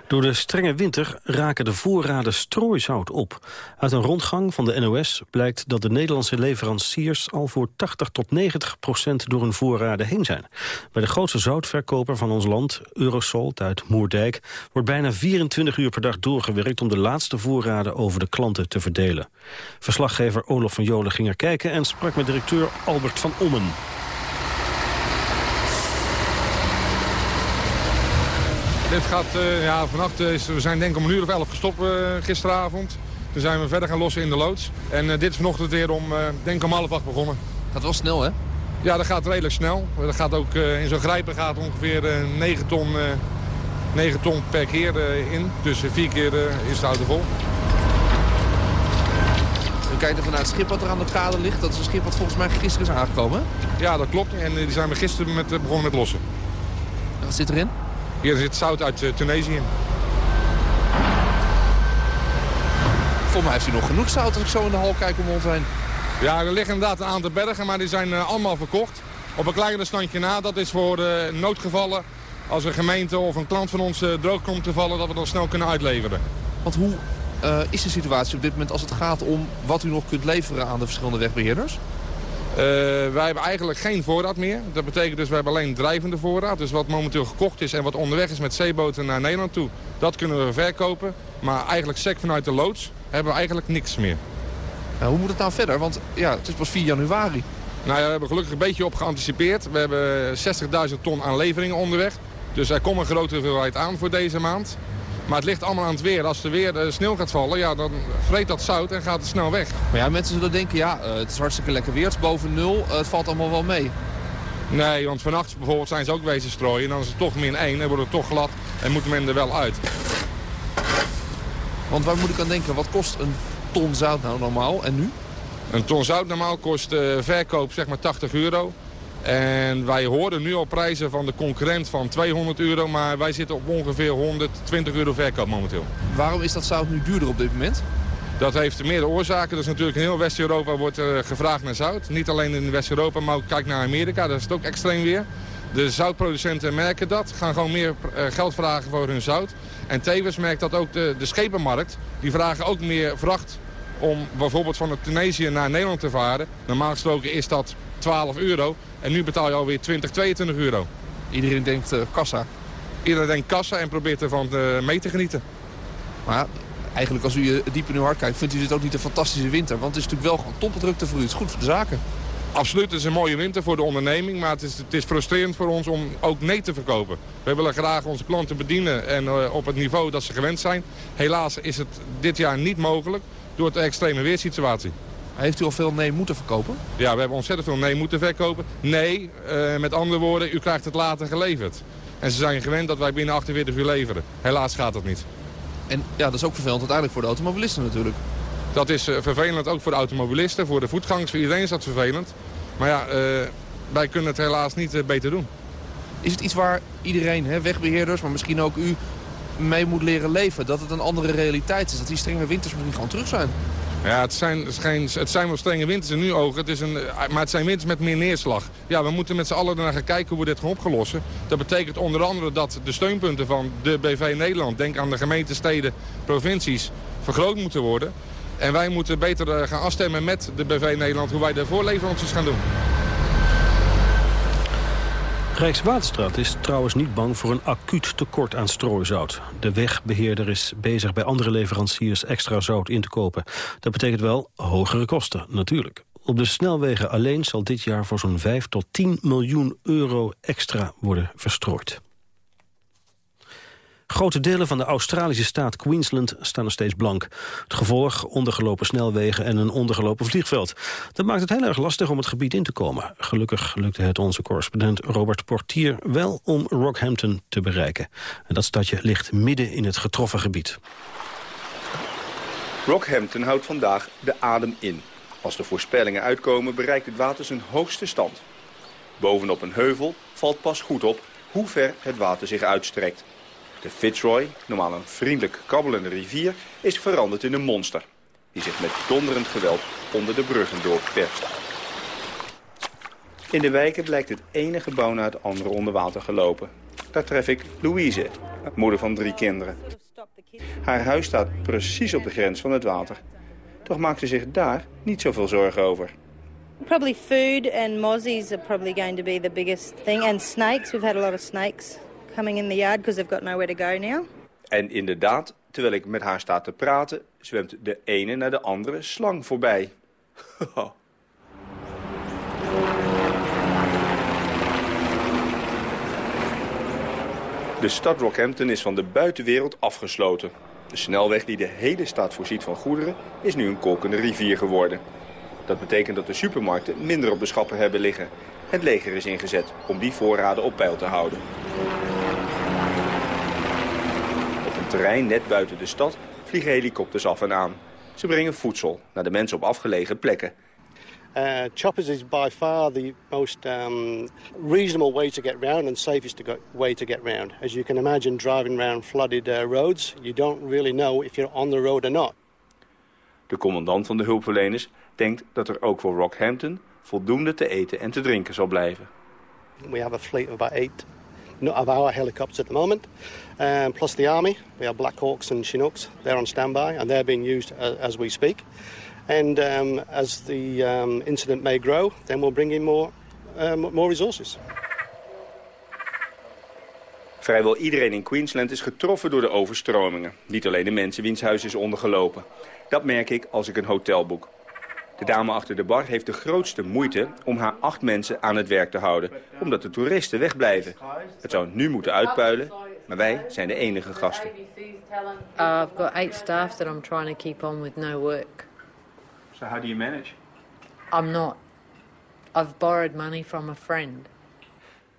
Door de strenge winter raken de voorraden strooizout op. Uit een rondgang van de NOS blijkt dat de Nederlandse leveranciers... al voor 80 tot 90 procent door hun voorraden heen zijn. Bij de grootste zoutverkoper van ons land, Eurosalt uit Moerdijk... wordt bijna 24 uur per dag doorgewerkt... om de laatste voorraden over de klanten te verdelen. Verslaggever Olof van Jolen ging er kijken... en sprak met directeur Albert van Ommen. Dit gaat, uh, ja, vannacht is, we zijn denk ik om een uur of elf gestopt uh, gisteravond. Toen zijn we verder gaan lossen in de loods. En uh, dit is vanochtend weer om, denk om half acht begonnen. Gaat wel snel, hè? Ja, dat gaat redelijk snel. Dat gaat ook, in zo'n grijpen gaat ongeveer 9, ton, 9 ton per keer in. Dus vier keer is de auto vol. Kijkt even naar het schip wat er aan de kade ligt. Dat is een schip wat volgens mij gisteren is aangekomen. Ja, dat klopt. En die zijn we gisteren met, begonnen met lossen. En wat zit erin? Hier zit zout uit uh, Tunesië in. Volgens mij heeft u nog genoeg zout als ik zo in de hal kijk om ons heen. Ja, er liggen inderdaad een aantal bergen, maar die zijn uh, allemaal verkocht. Op een kleiner standje na, dat is voor uh, noodgevallen. Als een gemeente of een klant van ons droog komt te vallen, dat we dat snel kunnen uitleveren. Want hoe is de situatie op dit moment als het gaat om wat u nog kunt leveren aan de verschillende wegbeheerders? Uh, wij hebben eigenlijk geen voorraad meer. Dat betekent dus we hebben alleen drijvende voorraad. Dus wat momenteel gekocht is en wat onderweg is met zeeboten naar Nederland toe. Dat kunnen we verkopen. Maar eigenlijk sec vanuit de loods hebben we eigenlijk niks meer. Nou, hoe moet het nou verder? Want ja, het is pas 4 januari. Nou ja, we hebben gelukkig een beetje op geanticipeerd. We hebben 60.000 ton aan leveringen onderweg. Dus er komt een grote hoeveelheid aan voor deze maand. Maar het ligt allemaal aan het weer. Als er weer uh, sneeuw gaat vallen, ja, dan vreet dat zout en gaat het snel weg. Maar ja, mensen zullen denken, ja, uh, het is hartstikke lekker weer. Het is boven nul. Uh, het valt allemaal wel mee. Nee, want vannacht bijvoorbeeld zijn ze ook wezen strooien. En dan is het toch min 1 en wordt het toch glad en moet men er wel uit. Want waar moet ik aan denken? Wat kost een ton zout nou normaal en nu? Een ton zout normaal kost verkoop zeg maar 80 euro. En wij horen nu al prijzen van de concurrent van 200 euro, maar wij zitten op ongeveer 120 euro verkoop momenteel. Waarom is dat zout nu duurder op dit moment? Dat heeft meerdere oorzaken. Dus natuurlijk in heel West-Europa wordt er gevraagd naar zout. Niet alleen in West-Europa, maar ook kijk naar Amerika. Daar is het ook extreem weer. De zoutproducenten merken dat, gaan gewoon meer geld vragen voor hun zout. En tevens merkt dat ook de, de schepenmarkt. Die vragen ook meer vracht om bijvoorbeeld van Tunesië naar Nederland te varen. Normaal gesproken is dat 12 euro. En nu betaal je alweer 20, 22 euro. Iedereen denkt uh, kassa. Iedereen denkt kassa en probeert ervan uh, mee te genieten. Maar eigenlijk als u diep in uw hart kijkt, vindt u dit ook niet een fantastische winter? Want het is natuurlijk wel gewoon toppendrukte voor u. Het is goed voor de zaken. Absoluut, het is een mooie winter voor de onderneming. Maar het is, het is frustrerend voor ons om ook nee te verkopen. Wij willen graag onze klanten bedienen en op het niveau dat ze gewend zijn. Helaas is het dit jaar niet mogelijk door de extreme weersituatie. Heeft u al veel nee moeten verkopen? Ja, we hebben ontzettend veel nee moeten verkopen. Nee, uh, met andere woorden, u krijgt het later geleverd. En ze zijn gewend dat wij binnen 48 uur leveren. Helaas gaat dat niet. En ja, dat is ook vervelend uiteindelijk voor de automobilisten natuurlijk. Dat is uh, vervelend ook voor de automobilisten, voor de voetgangers, voor iedereen is dat vervelend. Maar ja, uh, wij kunnen het helaas niet beter doen. Is het iets waar iedereen, hè, wegbeheerders, maar misschien ook u, mee moet leren leven? Dat het een andere realiteit is, dat die strenge winters misschien gewoon terug zijn? Ja, het zijn, het zijn wel strenge winters in nu ogen. Het is een, maar het zijn winters met meer neerslag. Ja, we moeten met z'n allen naar gaan kijken hoe we dit gaan opgelossen. Dat betekent onder andere dat de steunpunten van de BV Nederland... denk aan de gemeenten, steden, provincies, vergroot moeten worden. En wij moeten beter eh, gaan afstemmen met de BV Nederland... hoe wij de voorleveranciers gaan doen. Rijkswaterstaat is trouwens niet bang voor een acuut tekort aan strooizout. De wegbeheerder is bezig bij andere leveranciers extra zout in te kopen. Dat betekent wel hogere kosten, natuurlijk. Op de snelwegen alleen zal dit jaar voor zo'n 5 tot 10 miljoen euro extra worden verstrooid. Grote delen van de Australische staat Queensland staan nog steeds blank. Het gevolg ondergelopen snelwegen en een ondergelopen vliegveld. Dat maakt het heel erg lastig om het gebied in te komen. Gelukkig lukte het onze correspondent Robert Portier wel om Rockhampton te bereiken. En dat stadje ligt midden in het getroffen gebied. Rockhampton houdt vandaag de adem in. Als de voorspellingen uitkomen bereikt het water zijn hoogste stand. Bovenop een heuvel valt pas goed op hoe ver het water zich uitstrekt. De Fitzroy, normaal een vriendelijk kabbelende rivier, is veranderd in een monster. Die zich met donderend geweld onder de bruggen doorperst. In de wijken blijkt het ene gebouw na het andere onder water gelopen. Daar tref ik Louise, moeder van drie kinderen. Haar huis staat precies op de grens van het water. Toch maakt ze zich daar niet zoveel zorgen over. Probably food and mozzies are probably going to be the biggest thing. And snakes. We've had a lot of snakes coming in the yard because they've got nowhere to go now. En inderdaad, terwijl ik met haar sta te praten... zwemt de ene naar de andere slang voorbij. De stad Rockhampton is van de buitenwereld afgesloten. De snelweg die de hele stad voorziet van goederen is nu een kolkende rivier geworden. Dat betekent dat de supermarkten minder op de schappen hebben liggen. Het leger is ingezet om die voorraden op peil te houden. Een terrein net buiten de stad vliegen helikopters af en aan. Ze brengen voedsel naar de mensen op afgelegen plekken. Uh, choppers is by far the most um, reasonable way to get round and safest to go, way to get round. As you can imagine, driving around flooded uh, roads, you don't really know if you're on the road or not. De commandant van de hulpverleners denkt dat er ook voor Rockhampton voldoende te eten en te drinken zal blijven. We have a fleet of about eight of our helicopters at the moment, um, plus the army. We have Black Hawks and Chinooks. They're on standby and they're being used uh, as we speak. And um, as the um, incident may grow, then we'll bring in more, uh, more resources. Vrijwel iedereen in Queensland is getroffen door de overstromingen. Niet alleen de mensen wiens huis is ondergelopen. Dat merk ik als ik een hotel boek. De dame achter de bar heeft de grootste moeite om haar acht mensen aan het werk te houden. Omdat de toeristen wegblijven. Het zou nu moeten uitpuilen, maar wij zijn de enige gasten. Uh, I've got eight staff that I'm trying to keep on with no work. So how do you manage? I'm not. I've borrowed money from a friend.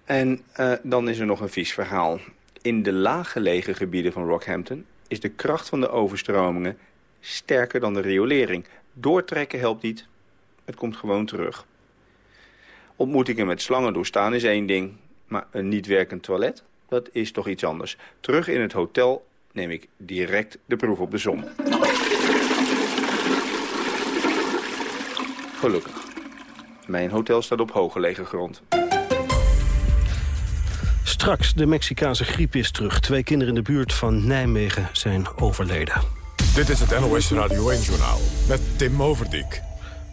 En uh, dan is er nog een vies verhaal. In de laaggelegen gebieden van Rockhampton is de kracht van de overstromingen sterker dan de riolering. Doortrekken helpt niet. Het komt gewoon terug. Ontmoetingen met slangen doorstaan is één ding. Maar een niet werkend toilet, dat is toch iets anders. Terug in het hotel neem ik direct de proef op de som. Gelukkig. Mijn hotel staat op hooggelegen grond. Straks, de Mexicaanse griep is terug. Twee kinderen in de buurt van Nijmegen zijn overleden. Dit is het NOS Radio 1-journaal met Tim Overdijk.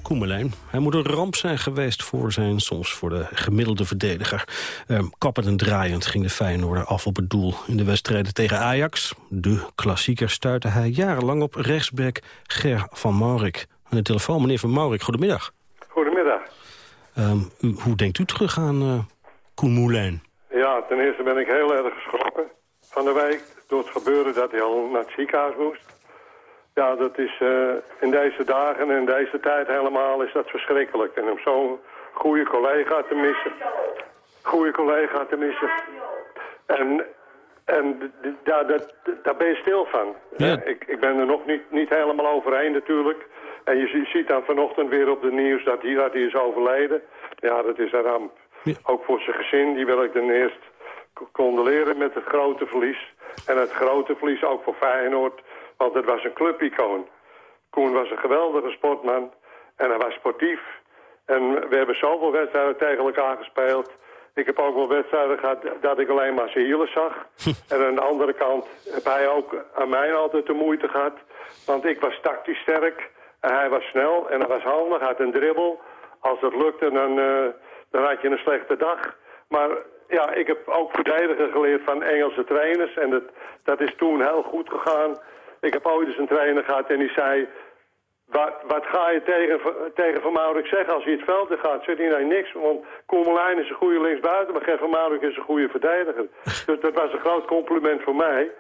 Koemelijn. Hij moet een ramp zijn geweest voor zijn, soms voor de gemiddelde verdediger. Um, kappend en draaiend ging de Feyenoorder af op het doel. In de wedstrijden tegen Ajax, de klassieker, stuitte hij jarenlang op rechtsback Ger van Maurik. Aan de telefoon, meneer van Maurik, goedemiddag. Goedemiddag. Um, u, hoe denkt u terug aan uh, Koen Moulijn? Ja, ten eerste ben ik heel erg geschrokken van de week... door het gebeuren dat hij al naar het ziekenhuis moest. Ja, dat is uh, in deze dagen en in deze tijd helemaal is dat verschrikkelijk. En om zo'n goede collega te missen. Goede collega te missen. En, en ja, dat, daar ben je stil van. Ja. Ik, ik ben er nog niet, niet helemaal overheen natuurlijk. En je ziet dan vanochtend weer op de nieuws dat dat hij is overleden. Ja, dat is een ramp. Ook voor zijn gezin, die wil ik dan eerst condoleren met het grote verlies. En het grote verlies ook voor Feyenoord, want het was een clubicoon. Koen was een geweldige sportman en hij was sportief. En we hebben zoveel wedstrijden tegen elkaar gespeeld. Ik heb ook wel wedstrijden gehad dat ik alleen maar zijn hielen zag. en aan de andere kant heb hij ook aan mij altijd de moeite gehad. Want ik was tactisch sterk en hij was snel en hij was handig, had een dribbel. Als dat lukte, dan, uh, dan had je een slechte dag. Maar ja, ik heb ook verdedigen geleerd van Engelse trainers. En dat, dat is toen heel goed gegaan. Ik heb ooit eens een trainer gehad en die zei... Wat, wat ga je tegen, tegen Van Maurik zeggen als hij het veld in gaat? Zegt hij nee, niks, want Koemelijn is een goede linksbuiten... maar Ger Van Maurik is een goede verdediger. Dus dat was een groot compliment voor mij.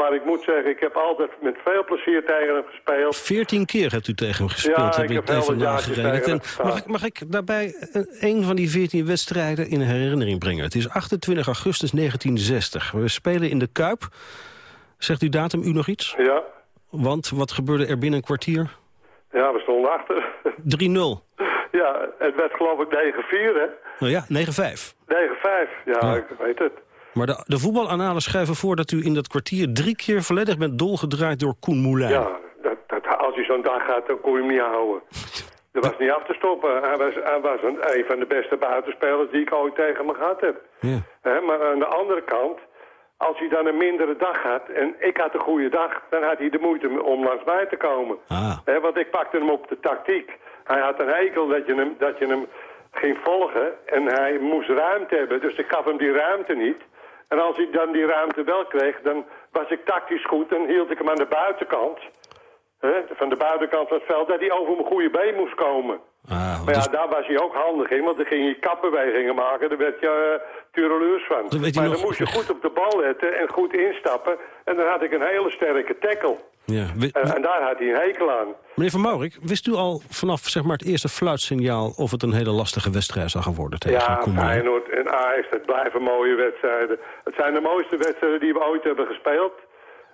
Maar ik moet zeggen, ik heb altijd met veel plezier tegen hem gespeeld. Veertien keer hebt u tegen hem gespeeld, Ja, heb ik even nagerekend. mag, ik, mag ik daarbij een van die veertien wedstrijden in herinnering brengen? Het is 28 augustus 1960. We spelen in de Kuip. Zegt uw datum u nog iets? Ja, Want wat gebeurde er binnen een kwartier? 3-0. ja we stonden achter. ja, het werd geloof ik 9-4, hè? Nou ja, 9-5. 9-5, ja, ik weet het. Maar de, de voetbalanalen schrijven voor dat u in dat kwartier drie keer volledig bent dolgedraaid door Koen Moulijn. Ja, dat, dat, als hij zo'n dag gaat, dan kon je hem niet houden. Dat was niet af te stoppen. Hij was, hij was een, een van de beste buitenspelers die ik ooit tegen me gehad heb. Ja. Maar aan de andere kant, Als hij dan een mindere dag had en ik had een goede dag... dan had hij de moeite om langs mij te komen. Ah. Want ik pakte hem op de tactiek. Hij had een hekel dat je hem, dat je hem ging volgen en hij moest ruimte hebben. Dus ik gaf hem die ruimte niet. En als hij dan die ruimte wel kreeg, dan was ik tactisch goed... en hield ik hem aan de buitenkant, hè, van de buitenkant van het veld... dat hij over mijn goede been moest komen. Ah, Maar ja, daar was hij ook handig in, want dan ging je kapbewegingen maken. Daar werd je uh, tureleurs van. Dan maar nog- dan moest je goed op de bal letten en goed instappen. En dan had ik een hele sterke tackle. Ja. Wi- En, en daar had hij een hekel aan. Meneer Van Maurik, wist u al vanaf zeg maar, het eerste fluitsignaal... of het een hele lastige wedstrijd zou gaan worden tegen Ja? Feyenoord en Ajax, het blijven mooie wedstrijden. Het zijn de mooiste wedstrijden die we ooit hebben gespeeld.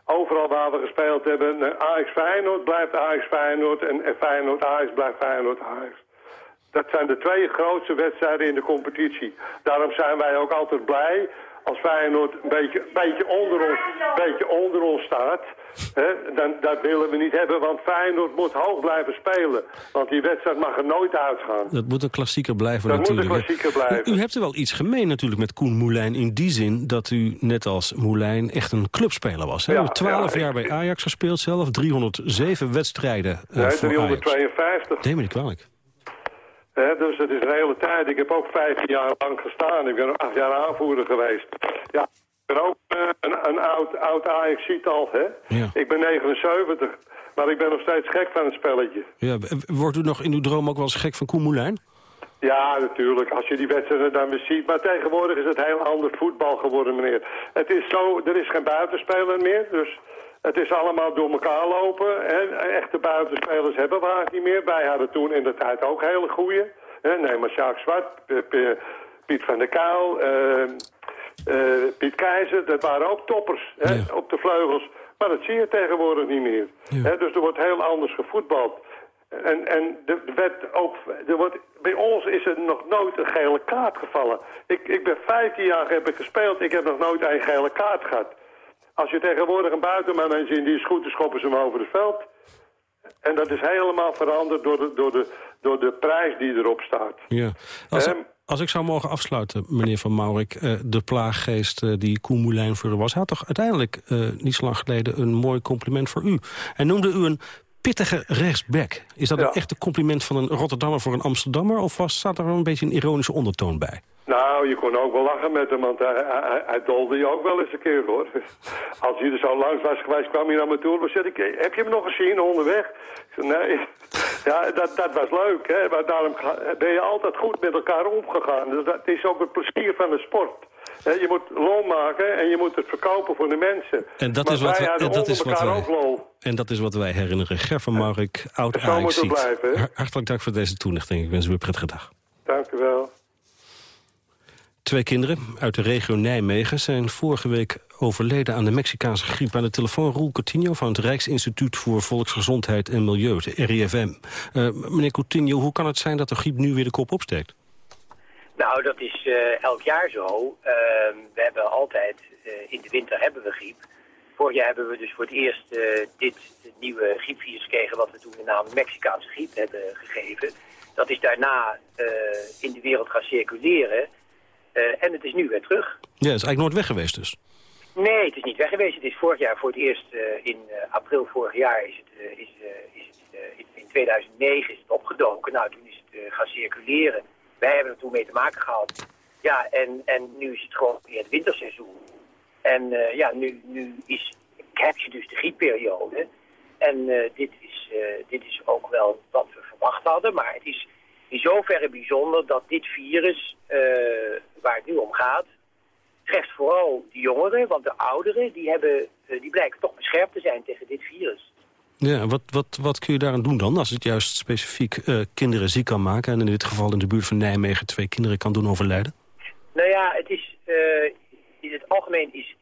Overal waar we gespeeld hebben, Ajax Feyenoord blijft Ajax Feyenoord en, en Feyenoord Ajax blijft Feyenoord Ajax. Dat zijn de twee grootste wedstrijden in de competitie. Daarom zijn wij ook altijd blij als Feyenoord een beetje, beetje, onder, ons, beetje onder ons staat. Dan, dat willen we niet hebben, want Feyenoord moet hoog blijven spelen. Want die wedstrijd mag er nooit uitgaan. Dat moet een klassieker blijven Dat moet een natuurlijk. klassieker blijven. U, u hebt er wel iets gemeen natuurlijk met Koen Moulijn... in die zin dat u, net als Moulijn, echt een clubspeler was. hè? Ja, U heeft 12 ja, jaar bij Ajax gespeeld zelf. 307 wedstrijden eh, Nee, voor Ajax. 352. Neem me niet kwalijk. Hè, dus het is een hele tijd. Ik heb ook 15 jaar lang gestaan. Ik ben acht jaar aanvoerder geweest. Ja, ben ook eh, een, een oud, oud ajax al, hè. Ja. Ik ben 79, maar ik ben nog steeds gek van het spelletje. Ja, wordt u nog in uw droom ook wel eens gek van Koen Moulijn? Ja, natuurlijk. Als je die wedstrijden dan weer ziet. Maar tegenwoordig is het heel ander voetbal geworden, meneer. Het is zo, er is geen buitenspeler meer. Dus het is allemaal door elkaar lopen. En echte buitenspelers hebben we eigenlijk niet meer. Wij hadden toen in de tijd ook hele goeie. Hè, Neem maar Sjaak Zwart, Piet van der Kuil, eh, Piet Keizer. Dat waren ook toppers hè, op de vleugels. Maar dat zie je tegenwoordig niet meer. Hè, dus er wordt heel anders gevoetbald. En, en er werd ook, er wordt, bij ons is er nog nooit een gele kaart gevallen. Ik, ik ben 15 jaar heb ik gespeeld, ik heb nog nooit een gele kaart gehad. Als je tegenwoordig een buitenman en ziet, die is goed, dan schoppen ze hem over het veld. En dat is helemaal veranderd door de, door de, door de prijs die erop staat. Ja. Als, Ehm, als ik zou mogen afsluiten, meneer Van Maurik... eh, de plaaggeest eh, die Koen Moulijn voor u was... hij had toch uiteindelijk eh, niet zo lang geleden een mooi compliment voor u. En noemde u een pittige rechtsback. Is dat een echte compliment van een Rotterdammer voor een Amsterdammer... of was, staat er een beetje een ironische ondertoon bij? Nou, je kon ook wel lachen met hem, want hij, hij, hij dolde je ook wel eens een keer, hoor. Als hij er zo langs was geweest, kwam hij naar me toe en zei ik, heb je hem nog gezien onderweg? Ik zei, nee. Ja, dat, dat was leuk, hè. Maar daarom ben je altijd goed met elkaar omgegaan. Dus dat is ook het plezier van de sport. Je moet lol maken en je moet het verkopen voor de mensen. En dat maar is wat wij en dat is wat elkaar wij-. En dat is wat wij herinneren. Ger van Maurik, oud Zo moet het Ajax. blijven? Hartelijk dank voor deze toelichting. Ik wens u een prettige dag. Dank u wel. Twee kinderen uit de regio Nijmegen zijn vorige week overleden aan de Mexicaanse griep. Aan de telefoon Roel Coutinho van het Rijksinstituut voor Volksgezondheid en Milieu, de RIFM. Eh, meneer Coutinho, hoe kan het zijn dat de griep nu weer de kop opsteekt? Nou, dat is eh, elk jaar zo. Ehm, we hebben altijd, eh, in de winter hebben we griep. Vorig jaar hebben we dus voor het eerst dit nieuwe griepvirus gekregen... wat we toen de naam Mexicaanse griep hebben gegeven. Dat is daarna in de wereld gaan circuleren. Eh, en het is nu weer terug. Ja, het is eigenlijk nooit weg geweest dus. Nee, het is niet weg geweest. Het is vorig jaar voor het eerst, eh, in eh, april vorig jaar is het, is, is het in, in 2009 is het opgedoken. Nou, toen is het gaan circuleren. Wij hebben er toen mee te maken gehad. Ja, en, en nu is het gewoon weer het winterseizoen. En ja, nu, nu is, heb je dus de griepperiode. En dit, is, dit is ook wel wat we verwacht hadden. Maar het is in zoverre bijzonder dat dit virus, eh, waar het nu om gaat, treft vooral de jongeren. Want de ouderen, die, hebben, eh, die blijken toch beschermd te zijn tegen dit virus. Ja, wat, wat, wat kun je daaraan doen dan? Als het juist specifiek eh, kinderen ziek kan maken... en in dit geval in de buurt van Nijmegen twee kinderen kan doen overlijden? Nou ja, het is, in het algemeen is,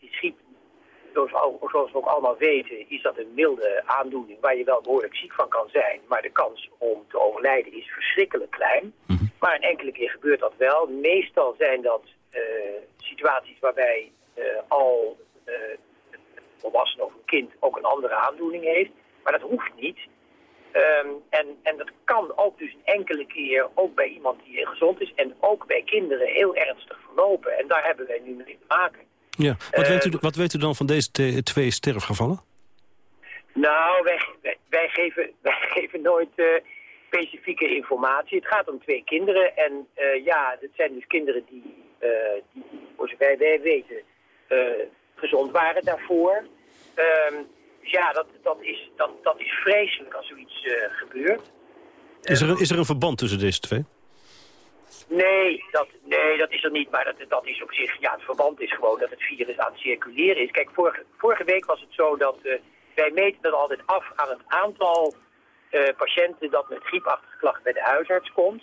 zoals, we ook allemaal weten, is dat een milde aandoening waar je wel behoorlijk ziek van kan zijn. Maar de kans om te overlijden is verschrikkelijk klein. Maar een enkele keer gebeurt dat wel. Meestal zijn dat eh, situaties waarbij eh, al eh, een volwassene of een kind ook een andere aandoening heeft. Maar dat hoeft niet. Ehm, en, en dat kan ook dus een enkele keer, ook bij iemand die gezond is... en ook bij kinderen heel ernstig verlopen. En daar hebben wij nu mee te maken. Ja. Wat, Eh, weet, u, wat weet u dan van deze twee sterfgevallen? Nou, wij, wij, wij geven, wij geven nooit eh, specifieke informatie. Het gaat om twee kinderen. En eh, ja, het zijn dus kinderen die, eh, die voor zover wij weten, eh, gezond waren daarvoor. Ehm, dus ja, dat, dat, is, dat, dat is vreselijk als zoiets eh, gebeurt. Is er, een- is er een verband tussen deze twee? Nee dat, nee, dat is er niet. Maar dat, dat is op zich, ja, het verband is gewoon dat het virus aan het circuleren is. Kijk, vorige, vorige week was het zo dat eh, wij meten dat altijd af aan het aantal eh, patiënten dat met griepachtige klachten bij de huisarts komt.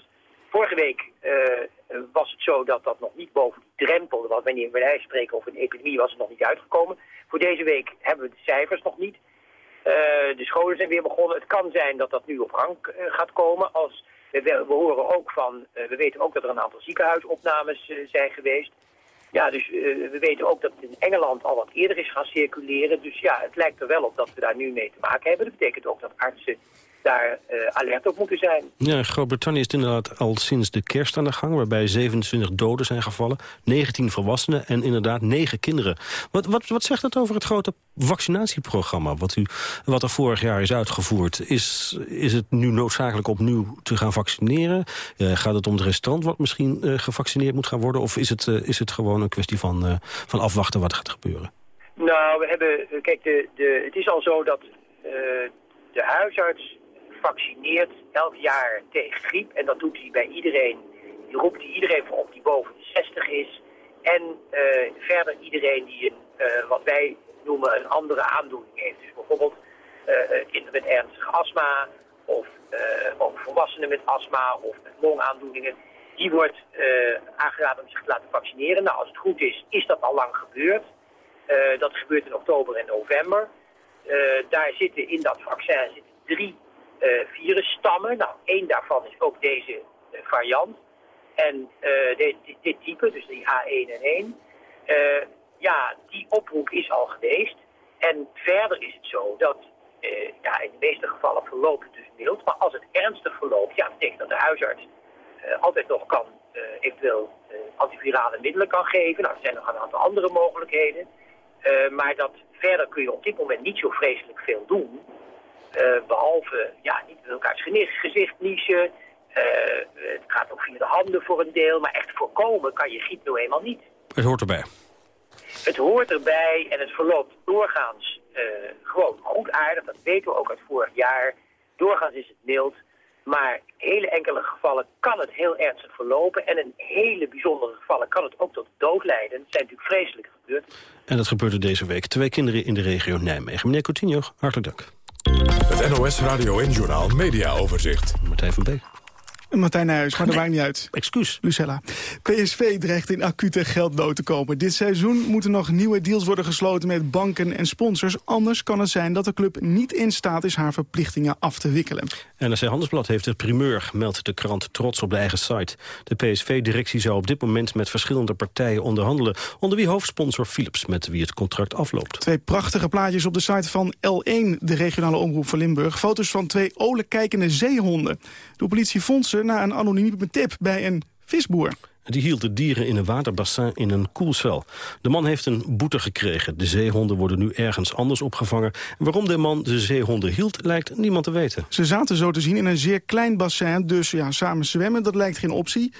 Vorige week eh, was het zo dat dat nog niet boven die drempel, want wanneer wij spreken over een epidemie, was het nog niet uitgekomen. Voor deze week hebben we de cijfers nog niet. De scholen zijn weer begonnen. Het kan zijn dat dat nu op gang gaat komen. Als, we, we horen ook van, eh, we weten ook dat er een aantal ziekenhuisopnames eh, zijn geweest. Ja, dus eh, we weten ook dat het in Engeland al wat eerder is gaan circuleren. Dus ja, het lijkt er wel op dat we daar nu mee te maken hebben. Dat betekent ook dat artsen daar eh, alert op moeten zijn. Ja, Groot-Brittannië is inderdaad al sinds de kerst aan de gang... waarbij 27 doden zijn gevallen, 19 volwassenen en inderdaad 9 kinderen. Wat, wat, wat zegt dat over het grote vaccinatieprogramma... wat, u, wat er vorig jaar is uitgevoerd? Is, is het nu noodzakelijk opnieuw te gaan vaccineren? Eh, gaat het om het restaurant wat misschien eh, gevaccineerd moet gaan worden? Of is het, is het gewoon een kwestie van, van afwachten wat gaat gebeuren? Nou, we hebben, kijk, de, de, het is al zo dat de huisarts vaccineert elk jaar tegen griep. En dat doet hij bij iedereen, die roept hij iedereen voor op die boven de 60 is. En eh, verder iedereen die een, eh, wat wij noemen een andere aandoening heeft. Dus bijvoorbeeld eh, kinderen met ernstig astma of ook volwassenen met astma of met longaandoeningen. Die wordt eh, aangeraden om zich te laten vaccineren. Nou, als het goed is, is dat al lang gebeurd. Dat gebeurt in oktober en november. Daar zitten in dat vaccin zitten drie virusstammen. Nou, één daarvan is ook deze eh, variant. En eh, dit, type, dus die H1N1, eh, ja, die oproep is al geweest. En verder is het zo dat, eh, ja, in de meeste gevallen verloopt het dus mild. Maar als het ernstig verloopt, ja, betekent dat de huisarts eh, altijd nog kan, eh, eventueel eh, antivirale middelen kan geven. Nou, er zijn nog een aantal andere mogelijkheden. Eh, maar dat verder kun je op dit moment niet zo vreselijk veel doen. Eh, behalve, ja, niet met elkaars gezicht, gezicht niezen. Eh, het gaat ook via de handen voor een deel. Maar echt voorkomen kan je griep nou eenmaal niet. Het hoort erbij. Het hoort erbij en het verloopt doorgaans eh, gewoon goed aardig. Dat weten we ook uit vorig jaar. Doorgaans is het mild. Maar hele enkele gevallen kan het heel ernstig verlopen. En in hele bijzondere gevallen kan het ook tot dood leiden. Het zijn natuurlijk vreselijk gebeurd. En dat gebeurde deze week. Twee kinderen in de regio Nijmegen. Meneer Coutinho, hartelijk dank. Het NOS Radio en Journaal Media Overzicht. Martijn van Beek. Martijn Nijhuis, maar dat maakt niet uit. Excuus. Lucella. PSV dreigt in acute geldnood te komen. Dit seizoen moeten nog nieuwe deals worden gesloten met banken en sponsors. Anders kan het zijn dat de club niet in staat is haar verplichtingen af te wikkelen. NRC Handelsblad heeft het primeur, meldt de krant trots op de eigen site. De PSV-directie zou op dit moment met verschillende partijen onderhandelen... onder wie hoofdsponsor Philips, met wie het contract afloopt. Twee prachtige plaatjes op de site van L1, de regionale omroep van Limburg. Foto's van twee olenkijkende zeehonden. De politie vond ze na een anonieme tip bij een visboer. Die hield de dieren in een waterbassin in een koelcel. De man heeft een boete gekregen. De zeehonden worden nu ergens anders opgevangen. En waarom de man de zeehonden hield, lijkt niemand te weten. Ze zaten zo te zien in een zeer klein bassin, dus ja, samen zwemmen, dat lijkt geen optie.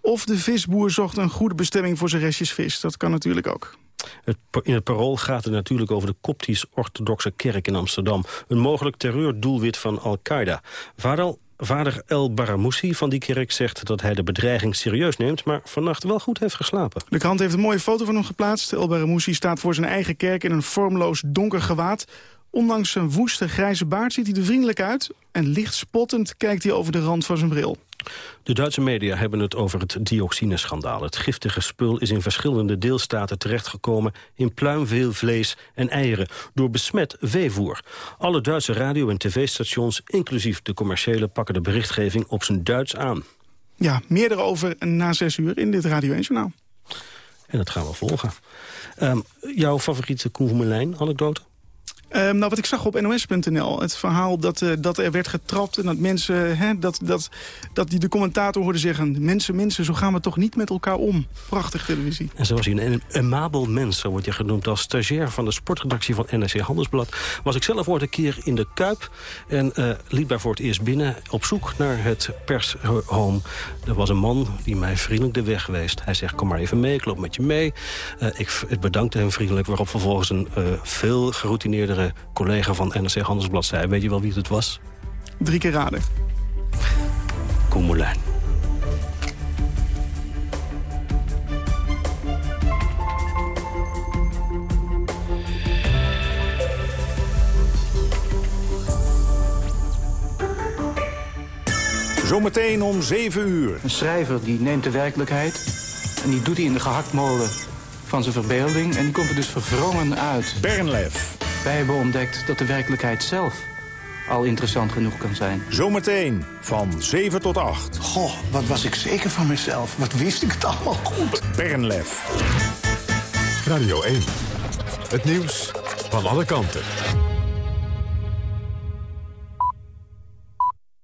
Of de visboer zocht een goede bestemming voor zijn restjes vis. Dat kan natuurlijk ook. Het, in het parool gaat het natuurlijk over de Koptisch-orthodoxe kerk in Amsterdam. Een mogelijk terreurdoelwit van Al-Qaeda. Vader, vader El Baramoussi van die kerk zegt dat hij de bedreiging serieus neemt... maar vannacht wel goed heeft geslapen. De krant heeft een mooie foto van hem geplaatst. El Baramoussi staat voor zijn eigen kerk in een vormloos donker gewaad. Ondanks zijn woeste grijze baard ziet hij er vriendelijk uit... en licht spottend kijkt hij over de rand van zijn bril. De Duitse media hebben het over het dioxineschandaal. Het giftige spul is in verschillende deelstaten terechtgekomen... in pluimveel vlees en eieren door besmet veevoer. Alle Duitse radio- en tv-stations, inclusief de commerciële... pakken de berichtgeving op zijn Duits aan. Ja, meer erover na zes uur in dit Radio 1 Journaal. En dat gaan we volgen. Um, jouw favoriete Koen Ehm, nou, wat ik zag op nos.nl, het verhaal dat, uh, dat er werd getrapt... en dat mensen, hè, dat, dat, dat die de commentator hoorde zeggen... mensen, mensen, zo gaan we toch niet met elkaar om. Prachtig televisie. En zo was een amabel mens, zo wordt je genoemd... als stagiair van de sportredactie van NRC Handelsblad. Was ik zelf ooit een keer in de Kuip... en uh, liep daar voor het eerst binnen op zoek naar het pershome. Er was een man die mij vriendelijk de weg wees. Hij zegt, kom maar even mee, ik loop met je mee. Uh, ik, ik bedankte hem vriendelijk, waarop vervolgens een veel geroutineerde collega van NRC Handelsblad zei. Weet je wel wie het was? Drie keer raden. Koen Zometeen om 7 uur. Een schrijver die neemt de werkelijkheid en die doet hij in de gehaktmolen van zijn verbeelding. En die komt er dus verwrongen uit. Bernlef. Wij hebben ontdekt dat de werkelijkheid zelf al interessant genoeg kan zijn. Zometeen van 7 tot 8. Goh, wat was ik zeker van mezelf. Wat wist ik het allemaal goed. Bernlef. Radio 1. Het nieuws van alle kanten.